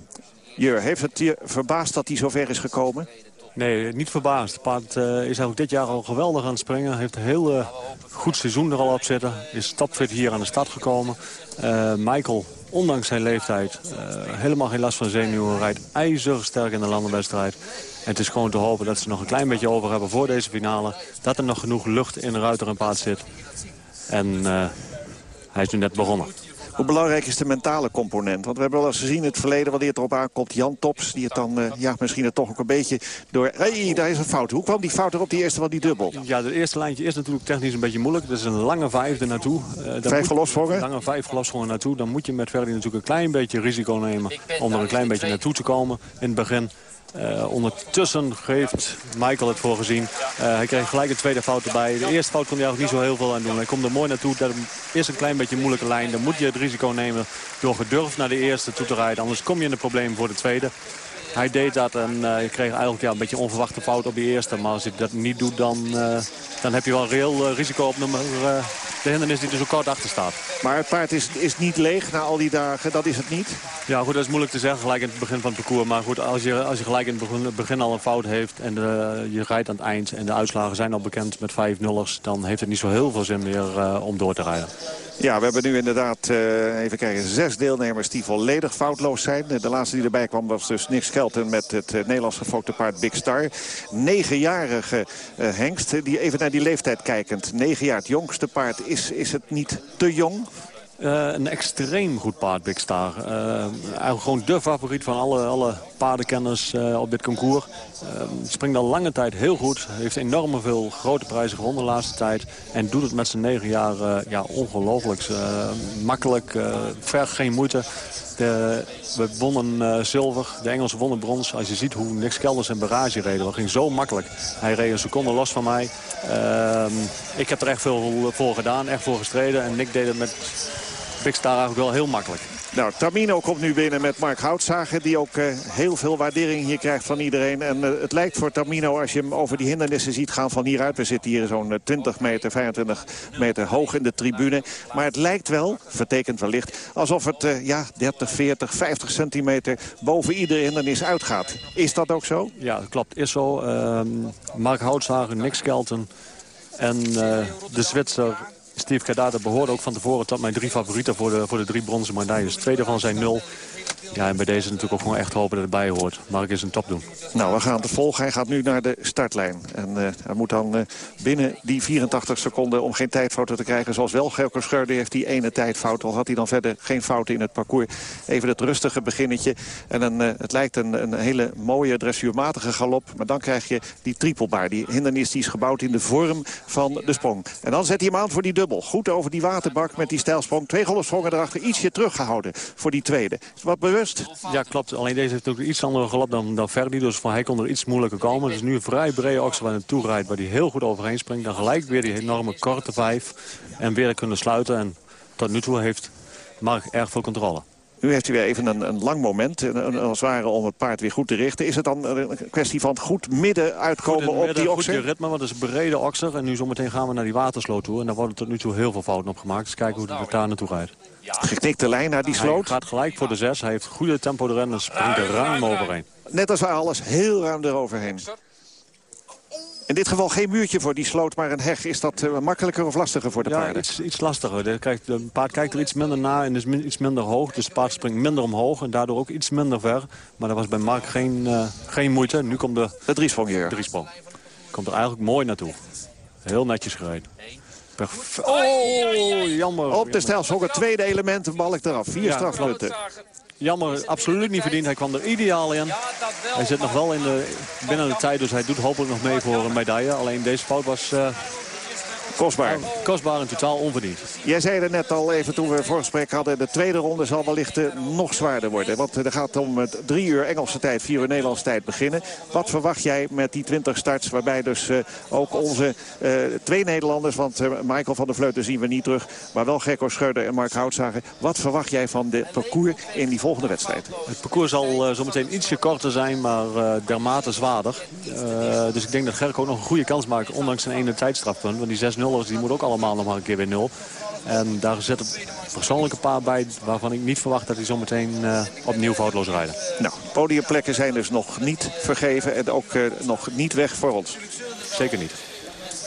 Jur, heeft het je verbaasd dat hij zover is gekomen? Nee, niet verbaasd. Het paard uh, is eigenlijk dit jaar al geweldig aan het springen. Heeft een heel uh, goed seizoen er al op zitten. Is topfit hier aan de stad gekomen. Uh, Michael, ondanks zijn leeftijd, helemaal geen last van zenuwen. Rijdt ijzersterk sterk in de landenwedstrijd. En het is gewoon te hopen dat ze nog een klein beetje over hebben voor deze finale. Dat er nog genoeg lucht in ruiter en paard zit. En hij is nu net begonnen. Hoe belangrijk is de mentale component? Want we hebben wel eens gezien in het verleden wanneer het erop aankomt. Jan Tops, die het dan uh, ja, misschien het toch ook een beetje door... Hé, hey, daar is een fout. Hoe kwam die fout erop, die eerste van die dubbel? Ja, het eerste lijntje is natuurlijk technisch een beetje moeilijk. Dat is een lange vijfde naartoe. Uh, vijf gelossprongen? Lange vijf gelossprongen naartoe. Dan moet je met Verdi natuurlijk een klein beetje risico nemen... om er een klein beetje naartoe te komen in het begin. Uh, ondertussen geeft Michael het voor gezien. Uh, hij kreeg gelijk een tweede fout erbij. De eerste fout kon hij eigenlijk niet zo heel veel aan doen. Hij komt er mooi naartoe. Dat is een klein beetje een moeilijke lijn. Dan moet je het risico nemen door gedurfd naar de eerste toe te rijden. Anders kom je in de problemen voor de tweede. Hij deed dat en je kreeg eigenlijk ja, een beetje onverwachte fout op die eerste. Maar als hij dat niet doet, dan, uh, dan heb je wel reëel uh, risico op nummer, de hindernis die er zo kort achter staat. Maar het paard is, is niet leeg na al die dagen, dat is het niet? Ja, goed, dat is moeilijk te zeggen gelijk in het begin van het parcours. Maar goed, als je, als je gelijk in het begin, begin al een fout heeft en de, je rijdt aan het eind... en de uitslagen zijn al bekend met vijf nullers... dan heeft het niet zo heel veel zin meer om door te rijden. Ja, we hebben nu inderdaad, uh, even kijken, zes deelnemers die volledig foutloos zijn. De laatste die erbij kwam was dus Nick Skelton met het uh, Nederlands gefokte paard Big Star. Negenjarige uh, hengst, die even naar die leeftijd kijkend. Negen jaar, het jongste paard. Is, is het niet te jong? Uh, een extreem goed paard, Big Star. Uh, eigenlijk gewoon de favoriet van alle, alle paardenkenners uh, op dit concours. springt al lange tijd heel goed. Heeft enorm veel grote prijzen gewonnen de laatste tijd. En doet het met zijn negen jaar ja, ongelooflijk. makkelijk, ver geen moeite. De, we wonnen zilver, de Engelsen wonnen brons. Als je ziet hoe Nick Kelders en barrage reden, dat ging zo makkelijk. Hij reed een seconde los van mij. Ehm, ik heb er echt veel voor gedaan, echt voor gestreden. En Nick deed het met Big Star eigenlijk wel heel makkelijk. Nou, Tamino komt nu binnen met Mark Houtzager... die ook uh, heel veel waardering hier krijgt van iedereen. En uh, het lijkt voor Tamino, als je hem over die hindernissen ziet gaan van hieruit... we zitten hier zo'n 20 meter, 25 meter hoog in de tribune. Maar het lijkt wel, vertekent wellicht... alsof het uh, ja, 30, 40, 50 centimeter boven iedere hindernis uitgaat. Is dat ook zo? Ja, dat klopt. Is zo. Ehm, Mark Houtzager, Nick Skelton en de Zwitser Steve Kadada behoorde ook van tevoren tot mijn drie favorieten voor de, voor de drie bronzen medailles. Twee daarvan zijn nul. Ja, en bij deze natuurlijk ook gewoon echt hopen dat het bij hoort. Mark is een top doen. Nou, we gaan te volgen. Hij gaat nu naar de startlijn. En uh, hij moet dan uh, binnen die 84 seconden om geen tijdfouten te krijgen. Zoals wel Gelko Scheurde heeft die ene tijdfout. Al had hij dan verder geen fouten in het parcours. Even het rustige beginnetje. En een, uh, het lijkt een, een hele mooie dressuurmatige galop. Maar dan krijg je die trippelbaar. Die hindernis die is gebouwd in de vorm van de sprong. En dan zet hij hem aan voor die dubbel. Goed over die waterbak met die stijlsprong. Twee golfsprongen erachter. Ietsje teruggehouden voor die tweede. Bewust ja, klopt. Alleen deze heeft ook iets andere gelap dan, dan Verdi. Dus van hij kon er iets moeilijker komen. Dus nu een vrij brede oksel waar hij naartoe rijdt. Waar hij heel goed overheen springt. Dan gelijk weer die enorme korte vijf. En weer kunnen sluiten. En tot nu toe heeft Mark erg veel controle. Nu heeft hij weer even een, een lang moment, een, als het ware om het paard weer goed te richten. Is het dan een kwestie van goed midden uitkomen op die okser? Goed ritme, want het is een brede okser. En nu zometeen gaan we naar die watersloot toe. En daar worden tot nu toe heel veel fouten op gemaakt. Dus kijken hoe hij daar naartoe rijdt. Geknikte lijn naar die sloot. Hij gaat gelijk voor de zes. Hij heeft goede tempo erin en springt er ruim overheen. Net als alles, heel ruim eroverheen. In dit geval geen muurtje voor die sloot, maar een heg. Is dat uh, makkelijker of lastiger voor de ja, paarden? Iets, iets lastiger. De, kijk, de paard kijkt er iets minder naar en is min, iets minder hoog. Dus het paard springt minder omhoog en daardoor ook iets minder ver. Maar dat was bij Mark geen, uh, geen moeite. Nu komt de... De driesprong hier. De driesprong. Komt er eigenlijk mooi naartoe. Heel netjes gereden. Oh, jammer. Op de stelsel het tweede element, een balk eraf. Vier ja, strafpunten. Jammer, absoluut niet verdiend. Hij kwam er ideaal in. Hij zit nog wel in de, binnen de tijd, dus hij doet hopelijk nog mee voor een medaille. Alleen deze fout was uh, Kostbaar. Kostbaar en totaal onverdiend. Jij zei er net al even toen we het voorgesprek hadden... de tweede ronde zal wellicht uh, nog zwaarder worden. Want er gaat om drie uur Engelse tijd, vier uur Nederlandse tijd beginnen. Wat verwacht jij met die 20 starts... waarbij dus uh, ook onze twee Nederlanders... want Michael van der Vleuten zien we niet terug... maar wel Gekko Scheurder en Mark Houtzager. Wat verwacht jij van de parcours in die volgende wedstrijd? Het parcours zal zometeen ietsje korter zijn... maar dermate zwaarder. dus ik denk dat Gerko nog een goede kans maakt... ondanks zijn ene tijdstrafpunt. Want die 6-0 die moet ook allemaal nog maar een keer weer nul. En daar zit een persoonlijke paar bij waarvan ik niet verwacht dat hij zometeen uh, opnieuw foutloos rijden. Nou, podiumplekken zijn dus nog niet vergeven en ook uh, nog niet weg voor ons. Zeker niet.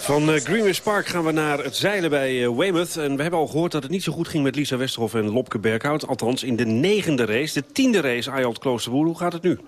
Van uh, Greenwich Park gaan we naar het zeilen bij uh, Weymouth. En we hebben al gehoord dat het niet zo goed ging met Lisa Westerhof en Lopke Berghout. Althans in de negende race, de tiende race, Ayalt Kloosterboer. Hoe gaat het nu?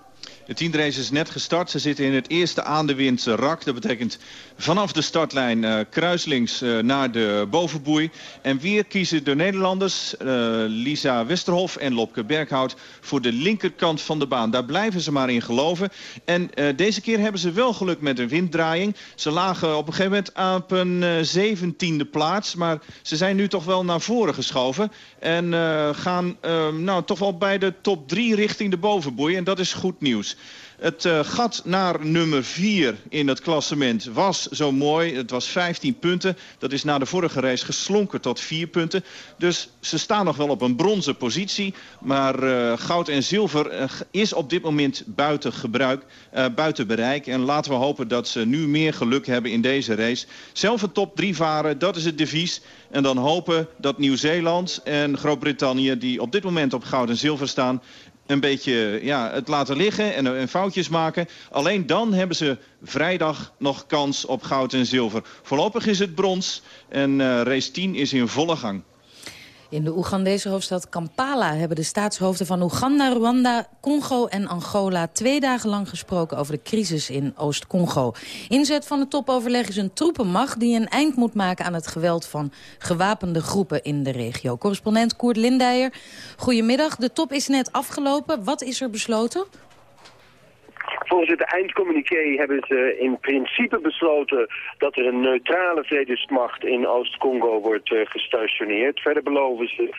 De tiende race is net gestart. Ze zitten in het eerste aan de wind rak. Dat betekent vanaf de startlijn uh, kruislinks uh, naar de bovenboei. En weer kiezen de Nederlanders, uh, Lisa Westerhof en Lopke Berghout... voor de linkerkant van de baan. Daar blijven ze maar in geloven. En deze keer hebben ze wel geluk met een winddraaiing. Ze lagen op een gegeven moment op een zeventiende plaats. Maar ze zijn nu toch wel naar voren geschoven. En gaan nou, toch wel bij de top drie richting de bovenboei. En dat is goed nieuws. Het uh, gat naar nummer 4 in het klassement was zo mooi. Het was 15 punten. Dat is na de vorige race geslonken tot 4 punten. Dus ze staan nog wel op een bronzen positie. Maar uh, goud en zilver uh, is op dit moment buiten, gebruik, buiten bereik. En laten we hopen dat ze nu meer geluk hebben in deze race. Zelf een top 3 varen, dat is het devies. En dan hopen dat Nieuw-Zeeland en Groot-Brittannië... die op dit moment op goud en zilver staan een beetje ja, het laten liggen en, en, foutjes maken. Alleen dan hebben ze vrijdag nog kans op goud en zilver. Voorlopig is het brons en uh, race 10 is in volle gang. In de Oegandese hoofdstad Kampala hebben de staatshoofden van Oeganda, Rwanda, Congo en Angola twee dagen lang gesproken over de crisis in Oost-Congo. Inzet van het topoverleg is een troepenmacht die een eind moet maken aan het geweld van gewapende groepen in de regio. Correspondent Koert Lindijer, goedemiddag. De top is net afgelopen. Wat is er besloten? Volgens het eindcommuniqué hebben ze in principe besloten dat er een neutrale vredesmacht in Oost-Congo wordt uh, gestationeerd. Verder beloven ze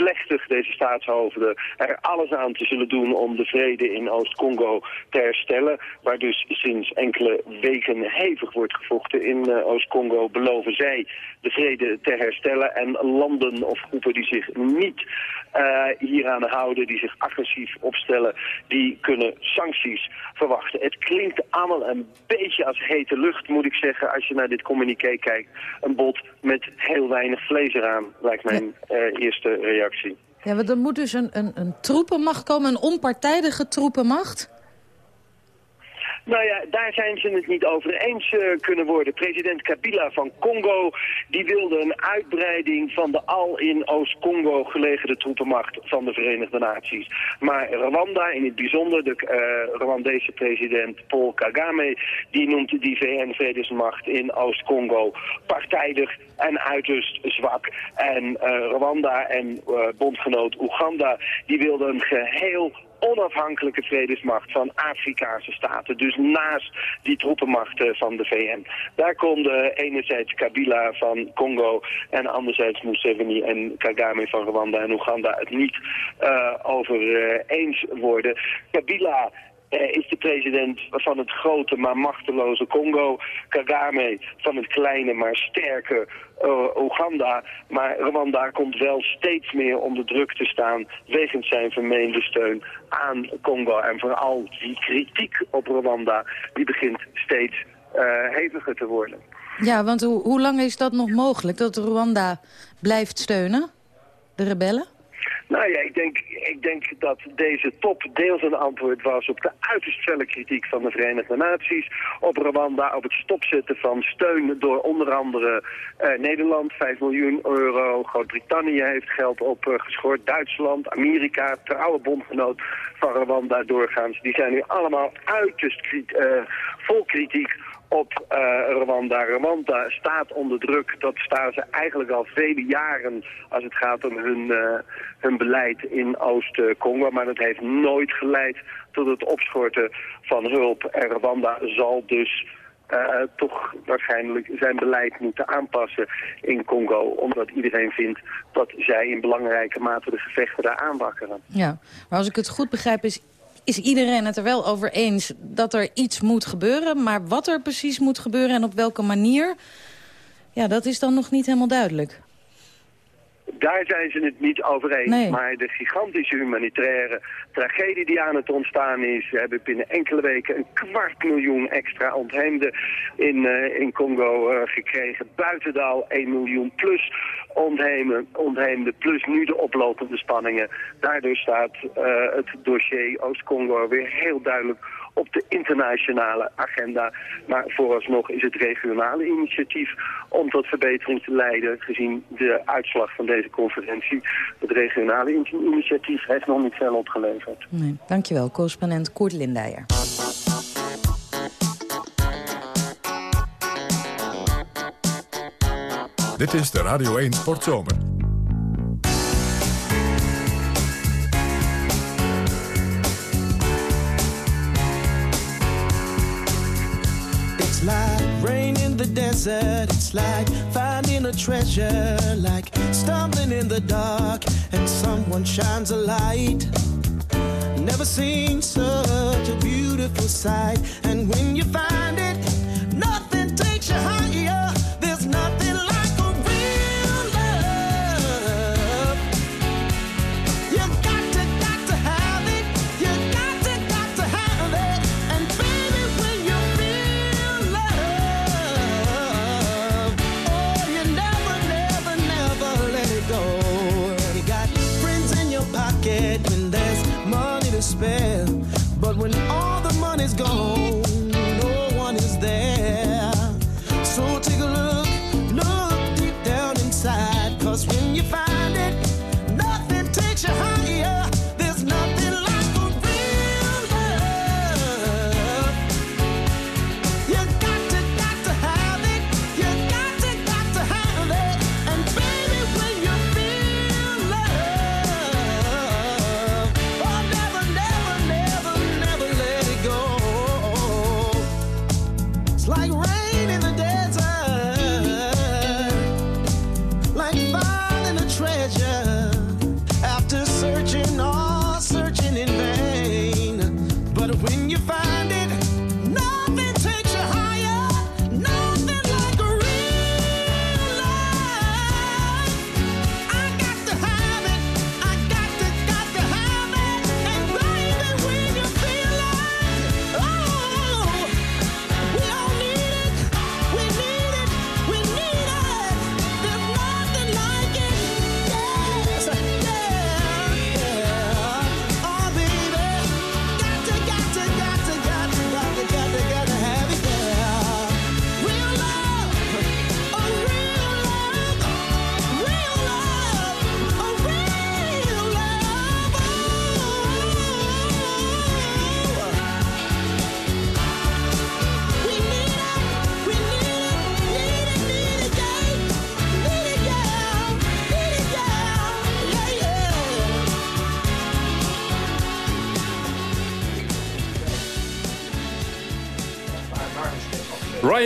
plechtig deze staatshoofden er alles aan te zullen doen om de vrede in Oost-Congo te herstellen. Waar dus sinds enkele weken hevig wordt gevochten in uh, Oost-Congo beloven zij de vrede te herstellen. En landen of groepen die zich niet uh, hieraan houden, die zich agressief opstellen, die kunnen sancties verwachten. Het klinkt allemaal een beetje als hete lucht, moet ik zeggen, als je naar dit communiqué kijkt. Een bod met heel weinig vlees eraan, lijkt mijn uh, eerste reactie. Ja, want er moet dus een, een, een troepenmacht komen, een onpartijdige troepenmacht? Nou ja, daar zijn ze het niet over eens uh, kunnen worden. President Kabila van Congo, die wilde een uitbreiding van de al in Oost-Congo gelegerde troepenmacht van de Verenigde Naties. Maar Rwanda, in het bijzonder de uh, Rwandese president Paul Kagame, die noemt die VN-vredesmacht in Oost-Congo partijdig en uiterst zwak. En uh, Rwanda en bondgenoot Oeganda, die wilden een geheel onafhankelijke vredesmacht van Afrikaanse staten. Dus naast die troepenmachten van de VN. Daar konden enerzijds Kabila van Congo en anderzijds Museveni en Kagame van Rwanda en Oeganda het niet uh, over uh, eens worden. Kabila uh, is de president van het grote maar machteloze Congo. Kagame van het kleine maar sterke uh, Oeganda. Maar Rwanda komt wel steeds meer onder druk te staan... wegens zijn vermeende steun aan Congo. En vooral die kritiek op Rwanda, die begint steeds uh, heviger te worden. Ja, want ho hoe lang is dat nog mogelijk dat Rwanda blijft steunen? De rebellen? Nou ja, ik denk, ik denk dat deze top deels een antwoord was op de uiterst felle kritiek van de Verenigde Naties. Op Rwanda, op het stopzetten van steun door onder andere uh, Nederland, 5 miljoen euro. Groot-Brittannië heeft geld opgeschort. Uh, Duitsland, Amerika, trouwe bondgenoot van Rwanda doorgaans. Die zijn nu allemaal uiterst uh, vol kritiek op uh, Rwanda. Rwanda staat onder druk. Dat staan ze eigenlijk al vele jaren als het gaat om hun, uh, hun beleid in Oost-Congo. Maar dat heeft nooit geleid tot het opschorten van hulp. En Rwanda zal dus uh, toch waarschijnlijk zijn beleid moeten aanpassen in Congo. Omdat iedereen vindt dat zij in belangrijke mate de gevechten daar aanwakkeren. Ja, maar als ik het goed begrijp is is iedereen het er wel over eens dat er iets moet gebeuren. Maar wat er precies moet gebeuren en op welke manier... ja, dat is dan nog niet helemaal duidelijk. Daar zijn ze het niet over eens. Nee. Maar de gigantische humanitaire tragedie die aan het ontstaan is... we hebben binnen enkele weken een kwart miljoen extra ontheemden in, uh, in Congo uh, gekregen. Buiten de al 1 miljoen plus ontheemden, ontheemden, plus nu de oplopende spanningen. Daardoor staat uh, het dossier Oost-Congo weer heel duidelijk op de internationale agenda. Maar vooralsnog is het regionale initiatief om tot verbetering te leiden... gezien de uitslag van deze conferentie. Het regionale initiatief heeft nog niet veel opgeleverd. Nee, dankjewel, correspondent Koert Lindijer. Dit is de Radio 1 Sportzomer. Like rain in the desert. It's like finding a treasure. Like stumbling in the dark and someone shines a light. Never seen such a beautiful sight. And when you find it,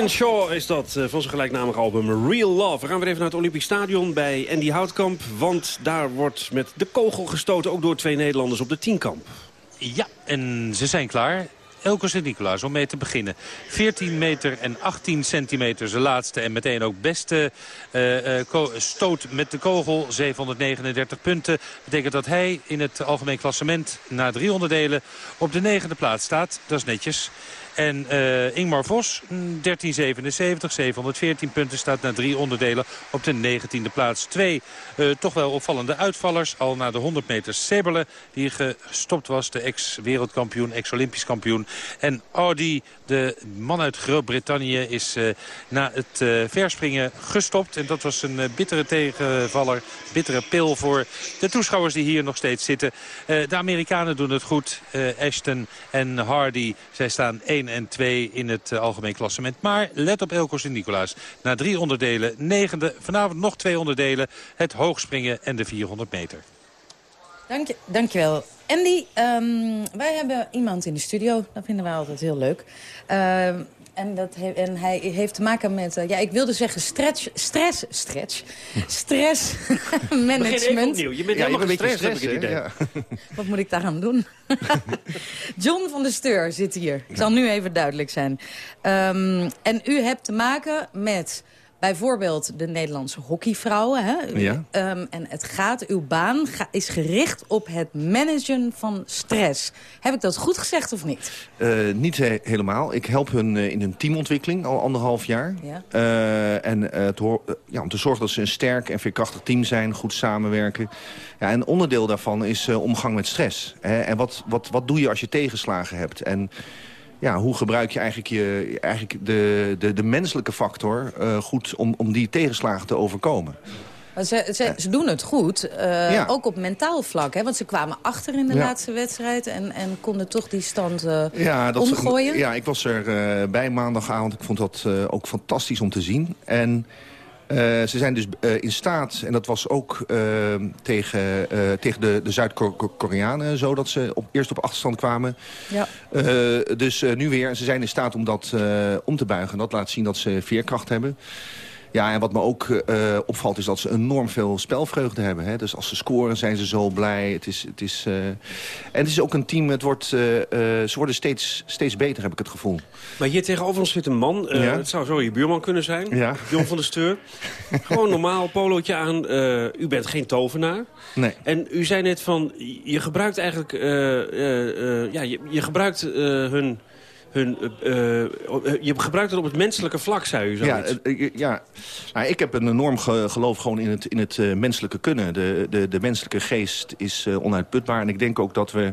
Ryan Shaw is dat eh, van zijn gelijknamige album Real Love. We gaan weer even naar het Olympisch Stadion bij Andy Houtkamp. Want daar wordt met de kogel gestoten, ook door twee Nederlanders op de tienkamp. Ja, en ze zijn klaar. Elke Sint-Nicolaas om mee te beginnen. 14 meter en 18 centimeter zijn laatste. En meteen ook beste uh, uh, stoot met de kogel. 739 punten. Betekent dat hij in het algemeen klassement na drie onderdelen op de negende plaats staat. Dat is netjes. En uh, Ingmar Vos, 1377, 714 punten, staat na drie onderdelen op de 19e plaats. Twee toch wel opvallende uitvallers. Al na de 100 meter Seberle, die gestopt was. De ex-wereldkampioen, ex-olympisch kampioen. En Audi, de man uit Groot-Brittannië, is uh, na het verspringen gestopt. En dat was een bittere tegenvaller, bittere pil voor de toeschouwers die hier nog steeds zitten. de Amerikanen doen het goed. Ashton en Hardy, zij staan 1 en 2 in het algemeen klassement. Maar let op Elko Sint-Nicolaas. Na drie onderdelen, negende, vanavond nog twee onderdelen. Het hoogspringen en de 400 meter. Dank je, dankjewel. Andy, um, wij hebben iemand in de studio. Dat vinden wij altijd heel leuk. Uh, en, dat he en hij heeft te maken met, uh, ja, ik wilde zeggen stretch, stress, stretch, stress <laughs> management. Je bent ja, helemaal een beetje stress, heb ik het idee. Ja. Wat moet ik daaraan doen? <laughs> John van der Steur zit hier. Ik zal nu even duidelijk zijn. Um, en u hebt te maken met bijvoorbeeld de Nederlandse hockeyvrouwen. Hè? Ja. Um, en het gaat, uw baan ga, is gericht op het managen van stress. Heb ik dat goed gezegd of niet? Uh, niet he helemaal. Ik help hun uh, in hun teamontwikkeling al anderhalf jaar. Ja. Uh, en ja, om te zorgen dat ze een sterk en veerkrachtig team zijn, goed samenwerken. Ja, en onderdeel daarvan is omgang met stress. Hè? En wat, wat, wat doe je als je tegenslagen hebt? En ja, hoe gebruik je eigenlijk, je, eigenlijk de, de, de menselijke factor uh, goed om, om die tegenslagen te overkomen? Ze, ze, ze, doen het goed, uh, ja. ook op mentaal vlak. Hè? Want ze kwamen achter in de ja. laatste wedstrijd... En, en konden toch die stand uh, ja, dat, omgooien. Ja, ik was er bij maandagavond. Ik vond dat ook fantastisch om te zien. En uh, ze zijn dus uh, in staat, en dat was ook uh, tegen, tegen de, de Zuid-Koreanen zo... dat ze op, eerst op achterstand kwamen. Ja. dus nu weer, ze zijn in staat om dat om te buigen. Dat laat zien dat ze veerkracht hebben. Ja, en wat me ook uh, opvalt is dat ze enorm veel spelvreugde hebben. Hè? Dus als ze scoren zijn ze zo blij. Het is, het is, uh... En het is ook een team, het wordt, uh, ze worden steeds, steeds beter, heb ik het gevoel. Maar hier tegenover ons zit een man. Ja? Het zou zo je buurman kunnen zijn. Ja. Jon van der Steur. <laughs> Gewoon normaal polootje aan. u bent geen tovenaar. Nee. En u zei net van, je gebruikt eigenlijk... ja, je, je gebruikt hun hun, uh, uh, je gebruikt het op het menselijke vlak, zei u zo. Ja, uh, ja. Nou, ik heb een enorm ge geloof gewoon in het, in het menselijke kunnen. De, de, de menselijke geest is onuitputbaar. En ik denk ook dat we...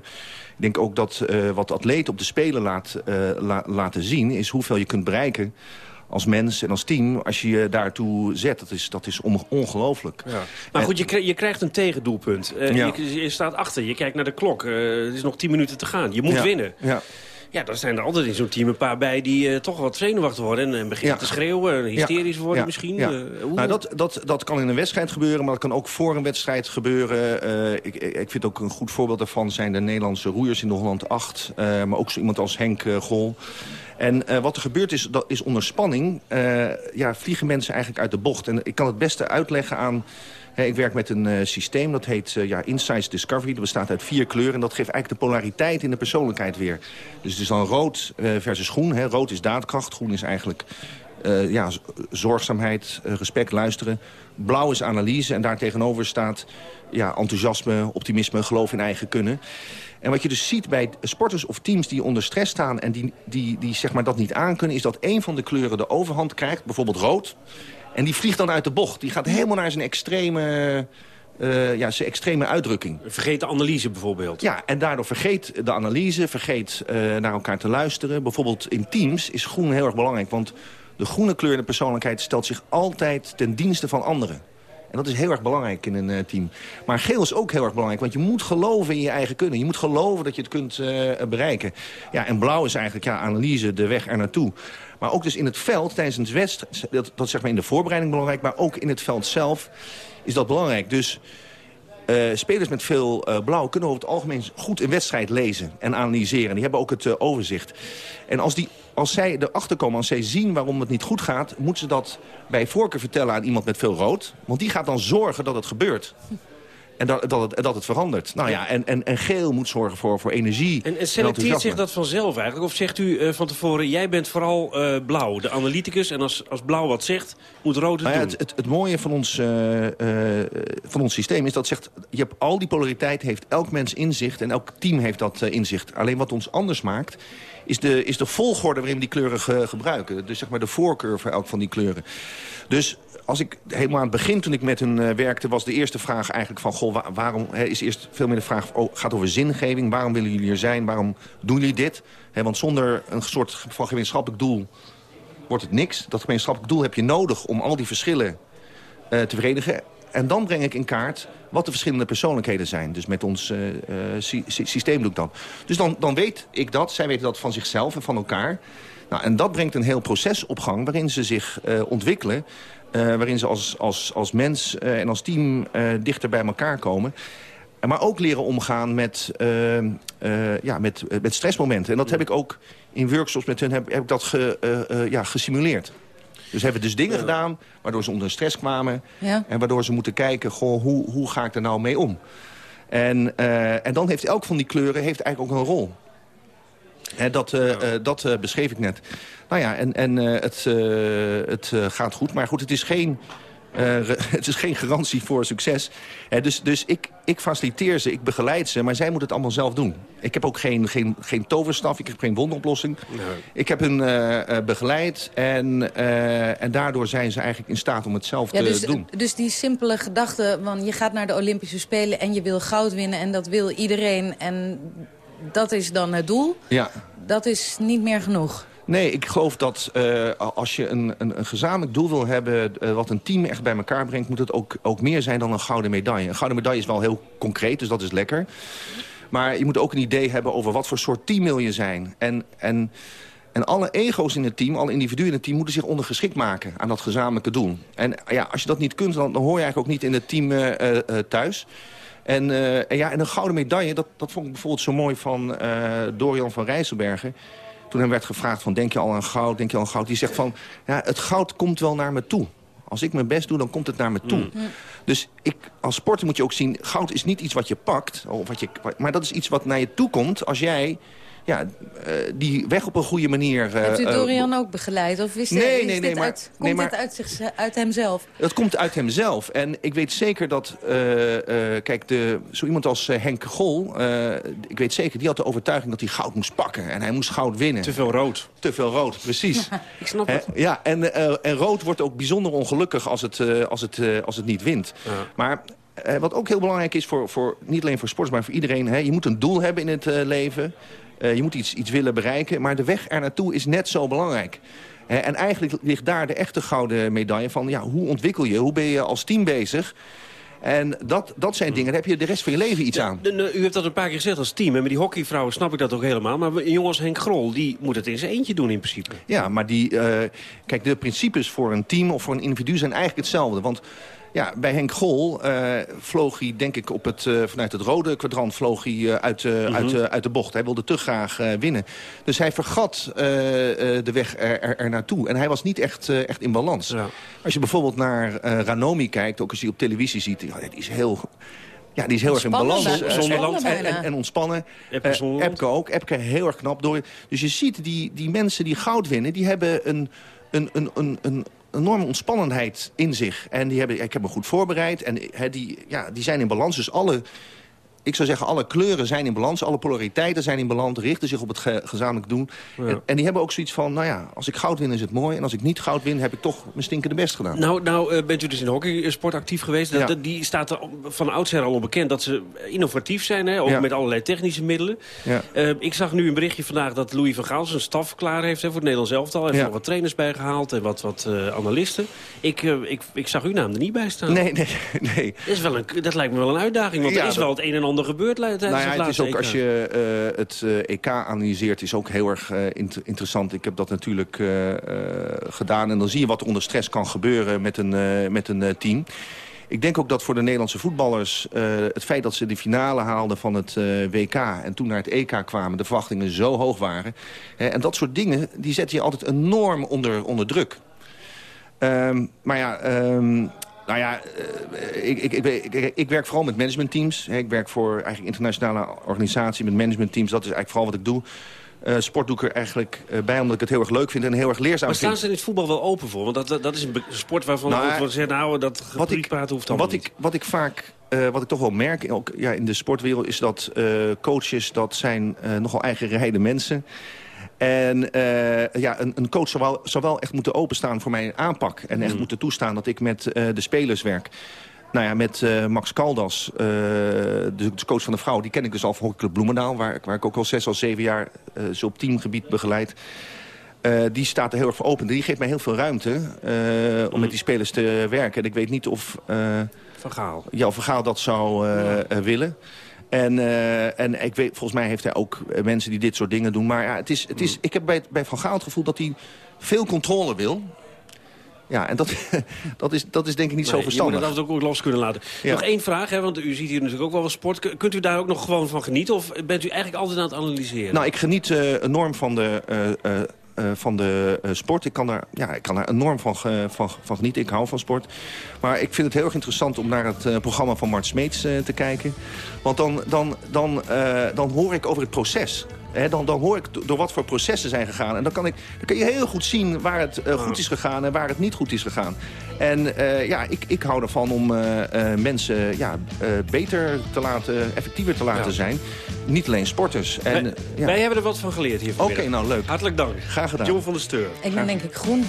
Ik denk ook dat wat atleten op de Spelen laat, la, laten zien... is hoeveel je kunt bereiken als mens en als team, als je je daartoe zet. Dat is, dat is on, ongelooflijk. Ja. Maar goed, je, je krijgt een tegendoelpunt. Uh, ja. je, je, staat achter, je kijkt naar de klok. Het is nog tien minuten te gaan. Je moet ja. winnen. Ja. Ja, dan zijn er altijd in zo'n team een paar bij die uh, toch wat zenuwachtig worden... en, en beginnen ja. te schreeuwen, en hysterisch worden misschien. Ja. Uh, hoe... nou, dat, dat, dat kan in een wedstrijd gebeuren, maar dat kan ook voor een wedstrijd gebeuren. Uh, ik, ik vind ook een goed voorbeeld daarvan zijn de Nederlandse roeiers in de Holland 8. maar ook zo iemand als Henk Gol. En uh, wat er gebeurt is, dat is onder spanning uh, ja, vliegen mensen eigenlijk uit de bocht. En ik kan het beste uitleggen aan... Ik werk met een uh, systeem, dat heet uh, ja, Insights Discovery. Dat bestaat uit vier kleuren en dat geeft eigenlijk de polariteit in de persoonlijkheid weer. Dus het is dan rood uh, versus groen. Rood is daadkracht, groen is eigenlijk ja, zorgzaamheid, respect, luisteren. Blauw is analyse en daar tegenover staat ja, enthousiasme, optimisme, geloof in eigen kunnen. En wat je dus ziet bij sporters of teams die onder stress staan... en die, die, die zeg maar dat niet aankunnen... is dat een van de kleuren de overhand krijgt, bijvoorbeeld rood... En die vliegt dan uit de bocht. Die gaat helemaal naar zijn extreme, uh, ja, zijn extreme uitdrukking. Vergeet de analyse bijvoorbeeld. Ja, en daardoor vergeet de analyse, vergeet uh, naar elkaar te luisteren. Bijvoorbeeld in teams is groen heel erg belangrijk. Want de groene kleur in de persoonlijkheid stelt zich altijd ten dienste van anderen. En dat is heel erg belangrijk in een uh, team. Maar geel is ook heel erg belangrijk, want je moet geloven in je eigen kunnen. Je moet geloven dat je het kunt uh, bereiken. Ja, en blauw is eigenlijk ja, analyse, de weg er naartoe. Maar ook dus in het veld, tijdens het wedstrijd, dat, dat zeg maar in de voorbereiding belangrijk... maar ook in het veld zelf is dat belangrijk. Dus eh, spelers met veel eh, blauw kunnen over het algemeen goed een wedstrijd lezen en analyseren. Die hebben ook het eh, overzicht. En als, die, als zij erachter komen, als zij zien waarom het niet goed gaat... moeten ze dat bij voorkeur vertellen aan iemand met veel rood. Want die gaat dan zorgen dat het gebeurt. En dat, dat, het, dat het verandert. Nou ja, en, en, en geel moet zorgen voor, voor energie. En, en selecteert zich dat vanzelf eigenlijk? Of zegt u eh, van tevoren, jij bent vooral eh, blauw, de analyticus... en als, als blauw wat zegt, moet rood het Nou ja, doen? het, het, het mooie van ons, eh, van ons systeem is dat zegt... je hebt al die polariteit, heeft elk mens inzicht... en elk team heeft dat inzicht. Alleen wat ons anders maakt, is de, is de volgorde waarin we die kleuren ge- gebruiken. Dus zeg maar de voorkeur voor elk van die kleuren. Dus als ik helemaal aan het begin, toen ik met hun eh, werkte... was de eerste vraag eigenlijk van... Goh, wa- waarom is eerst veel meer de vraag... Oh, gaat over zingeving, waarom willen jullie er zijn? Waarom doen jullie dit? Want zonder een soort van gemeenschappelijk doel wordt het niks. Dat gemeenschappelijk doel heb je nodig om al die verschillen eh, te verenigen. En dan breng ik in kaart wat de verschillende persoonlijkheden zijn. Dus met ons eh, eh, sy- sy- systeem doe ik dat. Dus dan, dan weet ik dat, zij weten dat van zichzelf en van elkaar. Nou, en dat brengt een heel proces op gang waarin ze zich eh, ontwikkelen. eh, waarin ze als, als, als mens eh, en als team dichter bij elkaar komen. En Maar ook leren omgaan met, ja, met, met stressmomenten. En dat heb ik ook in workshops met hun heb, heb ik dat ge, ja, gesimuleerd. Dus hebben dus dingen gedaan waardoor ze onder stress kwamen. Ja. En waardoor ze moeten kijken, goh, hoe, hoe ga ik er nou mee om? En, en dan heeft elk van die kleuren heeft eigenlijk ook een rol. Hè, dat eh, eh, dat eh, beschreef ik net. Nou ja, en, en eh, het, eh, het eh, gaat goed. Maar goed, het is geen, eh, <laughs> het is geen garantie voor succes. Hè, dus dus ik, ik faciliteer ze, ik begeleid ze, maar zij moeten het allemaal zelf doen. Ik heb ook geen, geen, geen toverstaf, ik heb geen wonderoplossing. Ik heb hun eh, eh, begeleid en, eh, en daardoor zijn ze eigenlijk in staat om het zelf Ja, te dus, doen. dus die simpele gedachte, van je gaat naar de Olympische Spelen en je wil goud winnen en dat wil iedereen en dat is dan het doel. Ja. Dat is niet meer genoeg. Nee, ik geloof dat eh, als je een, een, een gezamenlijk doel wil hebben... eh, wat een team echt bij elkaar brengt... moet het ook, ook meer zijn dan een gouden medaille. Een gouden medaille is wel heel concreet, dus dat is lekker. Maar je moet ook een idee hebben over wat voor soort team wil je zijn. En, en, en alle ego's in het team, alle individuen in het team... moeten zich ondergeschikt maken aan dat gezamenlijke doel. En ja, als je dat niet kunt, dan, dan hoor je eigenlijk ook niet in het team eh, thuis... En, eh, en ja, en een gouden medaille, dat, dat vond ik bijvoorbeeld zo mooi van eh, Dorian van Rijsselbergen. Toen hem werd gevraagd van, denk je al aan goud, denk je al aan goud? Die zegt van, ja, het goud komt wel naar me toe. Als ik mijn best doe, dan komt het naar me toe. Dus ik, als sporter moet je ook zien, goud is niet iets wat je pakt. Of wat je, maar dat is iets wat naar je toe komt als jij ja, eh, die weg op een goede manier... eh, Hebt u eh, Dorian ook begeleid? Of is, Nee, is nee, dit nee, maar- uit, komt nee, maar- dit uit, zich, uit hemzelf? Het komt uit hemzelf. En ik weet zeker dat... eh, eh, kijk, de, zo iemand als Henk Gol... eh, ik weet zeker, die had de overtuiging dat hij goud moest pakken. En hij moest goud winnen. Te veel rood. Te veel rood, precies. <laughs> Ik snap het. Ja, en, eh, en rood wordt ook bijzonder ongelukkig als het, eh, als het, als het niet wint. Maar eh, wat ook heel belangrijk is, voor, voor, niet alleen voor sporters, maar voor iedereen... Hè, je moet een doel hebben in het eh, leven. Eh, je moet iets, iets willen bereiken. Maar de weg er naartoe is net zo belangrijk. En eigenlijk ligt daar de echte gouden medaille van... Ja, hoe ontwikkel je, hoe ben je als team bezig... En dat, dat zijn dingen, daar heb je de rest van je leven iets aan. U hebt dat een paar keer gezegd als team. En met die hockeyvrouwen snap ik dat ook helemaal. Maar een jongen als Henk Grol, die moet het in zijn eentje doen in principe. Ja, maar die, eh, kijk, de principes voor een team of voor een individu zijn eigenlijk hetzelfde. Want ja, bij Henk Gol eh, vloog hij, denk ik, op het, eh, vanuit het rode kwadrant vloog hij, eh, uit, eh, Mhm. uit, eh, uit de bocht. Hij wilde te graag eh, winnen. Dus hij vergat eh, eh, de weg er, er, er naartoe. En hij was niet echt, eh, echt in balans. Als je bijvoorbeeld naar eh, Ranomi kijkt, ook als je die op televisie ziet... Ja, die is heel... Ja, die is heel erg in balans. Zonderland en, en, en, en ontspannen. Epke. Epke ook. Epke heel erg knap. Door, dus je ziet, die, die mensen die goud winnen... die hebben een, een, een, een, een enorme ontspannenheid in zich. En die hebben, ik heb me goed voorbereid. En die, ja, die zijn in balans. Dus alle, ik zou zeggen, alle kleuren zijn in balans. Alle polariteiten zijn in balans. Richten zich op het ge- gezamenlijk doen. En, en die hebben ook zoiets van, nou ja, als ik goud win is het mooi. En als ik niet goud win, heb ik toch mijn stinkende best gedaan. Nou, nou eh, bent u dus in de hockeysport actief geweest. Dat, Ja. die staat er van oudsher al onbekend dat ze innovatief zijn. Hè? Ook Ja. met allerlei technische middelen. Ja. Eh, ik zag nu een berichtje vandaag dat Louis van Gaal zijn staf klaar heeft hè, voor het Nederlands elftal. Hij heeft nog wat trainers bijgehaald en wat, wat eh, analisten. Ik, ik, ik zag uw naam er niet bij staan. Nee, nee, <laughs> nee. Dat, is wel een, dat lijkt me wel een uitdaging, want er is wel het een en ander gebeurd le- tijdens Nou ja, het het is ook als EK. je eh, het eh, EK analyseert, is ook heel erg eh, int- interessant. Ik heb dat natuurlijk gedaan en dan zie je wat er onder stress kan gebeuren met een, met een team. Ik denk ook dat voor de Nederlandse voetballers... het feit dat ze de finale haalden van het WK... en toen naar het EK kwamen, de verwachtingen zo hoog waren. Hè, en dat soort dingen, die zetten je altijd enorm onder, onder druk. Ehm, maar ja... ehm, nou ja, eh, ik, ik, ik, ik, werk vooral met managementteams. Ik werk voor eigenlijk internationale organisatie met managementteams. Dat is eigenlijk vooral wat ik doe. Eh, sport doe ik er eigenlijk eh, bij omdat ik het heel erg leuk vind en heel erg leerzaam Maar staan vind. ze in het voetbal wel open voor? Want dat, dat, dat is een sport waarvan Nou, wordt gezegd... nou, dat geprietpraten hoeft allemaal wat ik, wat ik vaak, wat ik toch wel merk, ook ja, in de sportwereld... is dat coaches, dat zijn nogal eigenrijde mensen. En eh, ja, een, een coach zou wel, zou wel echt moeten openstaan voor mijn aanpak. En echt Mm. moeten toestaan dat ik met eh, de spelers werk. Nou ja, met eh, Max Caldas, eh, de, de coach van de vrouw... die ken ik dus al van Hockeyclub Bloemendaal... waar, ik- waar ik ook al zes, al zeven jaar zo op teamgebied begeleid. Die staat er heel erg voor open. Die geeft mij heel veel ruimte om met die spelers te werken. En ik weet niet of... eh Van Gaal. Jan van Gaal dat zou eh, willen. En, eh, en ik weet, volgens mij heeft hij ook eh, mensen die dit soort dingen doen. Maar ja, het is, het is, ik heb bij, bij Van Gaal het gevoel dat hij veel controle wil. Ja, en dat, <laughs> dat, is, dat is denk ik niet zo verstandig. Je moet het altijd ook los kunnen laten. Ja. Nog één vraag, hè, want u ziet hier natuurlijk ook wel wat sport. Kunt u daar ook nog gewoon van genieten? Of bent u eigenlijk altijd aan het analyseren? Nou, ik geniet eh, enorm van de, van de eh, sport. Ik kan, daar, ja, ik kan daar enorm van, van, van genieten. Ik hou van sport. Maar ik vind het heel erg interessant om naar het eh, programma van Mart Smeets eh, te kijken. Want dan, dan, dan, eh, dan hoor ik over het proces. Hè, dan, dan hoor ik do- door wat voor processen zijn gegaan. En dan kan, ik, dan kan je heel goed zien waar het eh, goed is gegaan en waar het niet goed is gegaan. En eh, ja, ik, ik hou ervan om eh, eh, mensen ja, eh, beter te laten, effectiever te laten Ja. zijn. Niet alleen sporters. En, wij, ja. wij hebben er wat van geleerd hier Oké, nou leuk. Hartelijk dank. Graag gedaan. John van der Steur. Ik ben denk ik groen.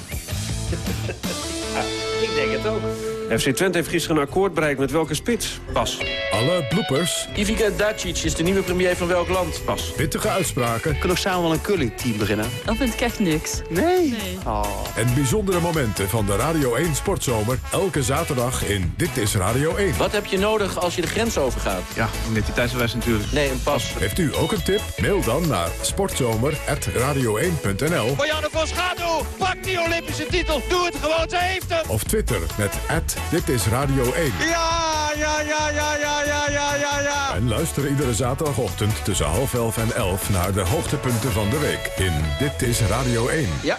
FC Twente heeft gisteren een akkoord bereikt met welke spits? Pas. Alle bloopers, Ivica Dacic is de nieuwe premier van welk land? Pas. pittige uitspraken Kunnen we samen wel een curling-team beginnen? Dan vind ik echt niks. Nee. Oh. en bijzondere momenten van de Radio 1 Sportzomer. Elke zaterdag in Dit is Radio 1. Wat heb je nodig als je de grens overgaat? Ja, identiteitsbewijs natuurlijk. Nee, een pas. Heeft u ook een tip? Mail dan naar sportzomer.radio1.nl Marianne van Schadow, pak die Olympische titel. Doe het gewoon, ze heeft hem. of Twitter met Dit is Radio 1. Ja, ja, ja, ja, ja, ja, ja, ja, ja. En luister iedere zaterdagochtend tussen half elf en elf naar de hoogtepunten van de week in Dit is Radio 1. Ja.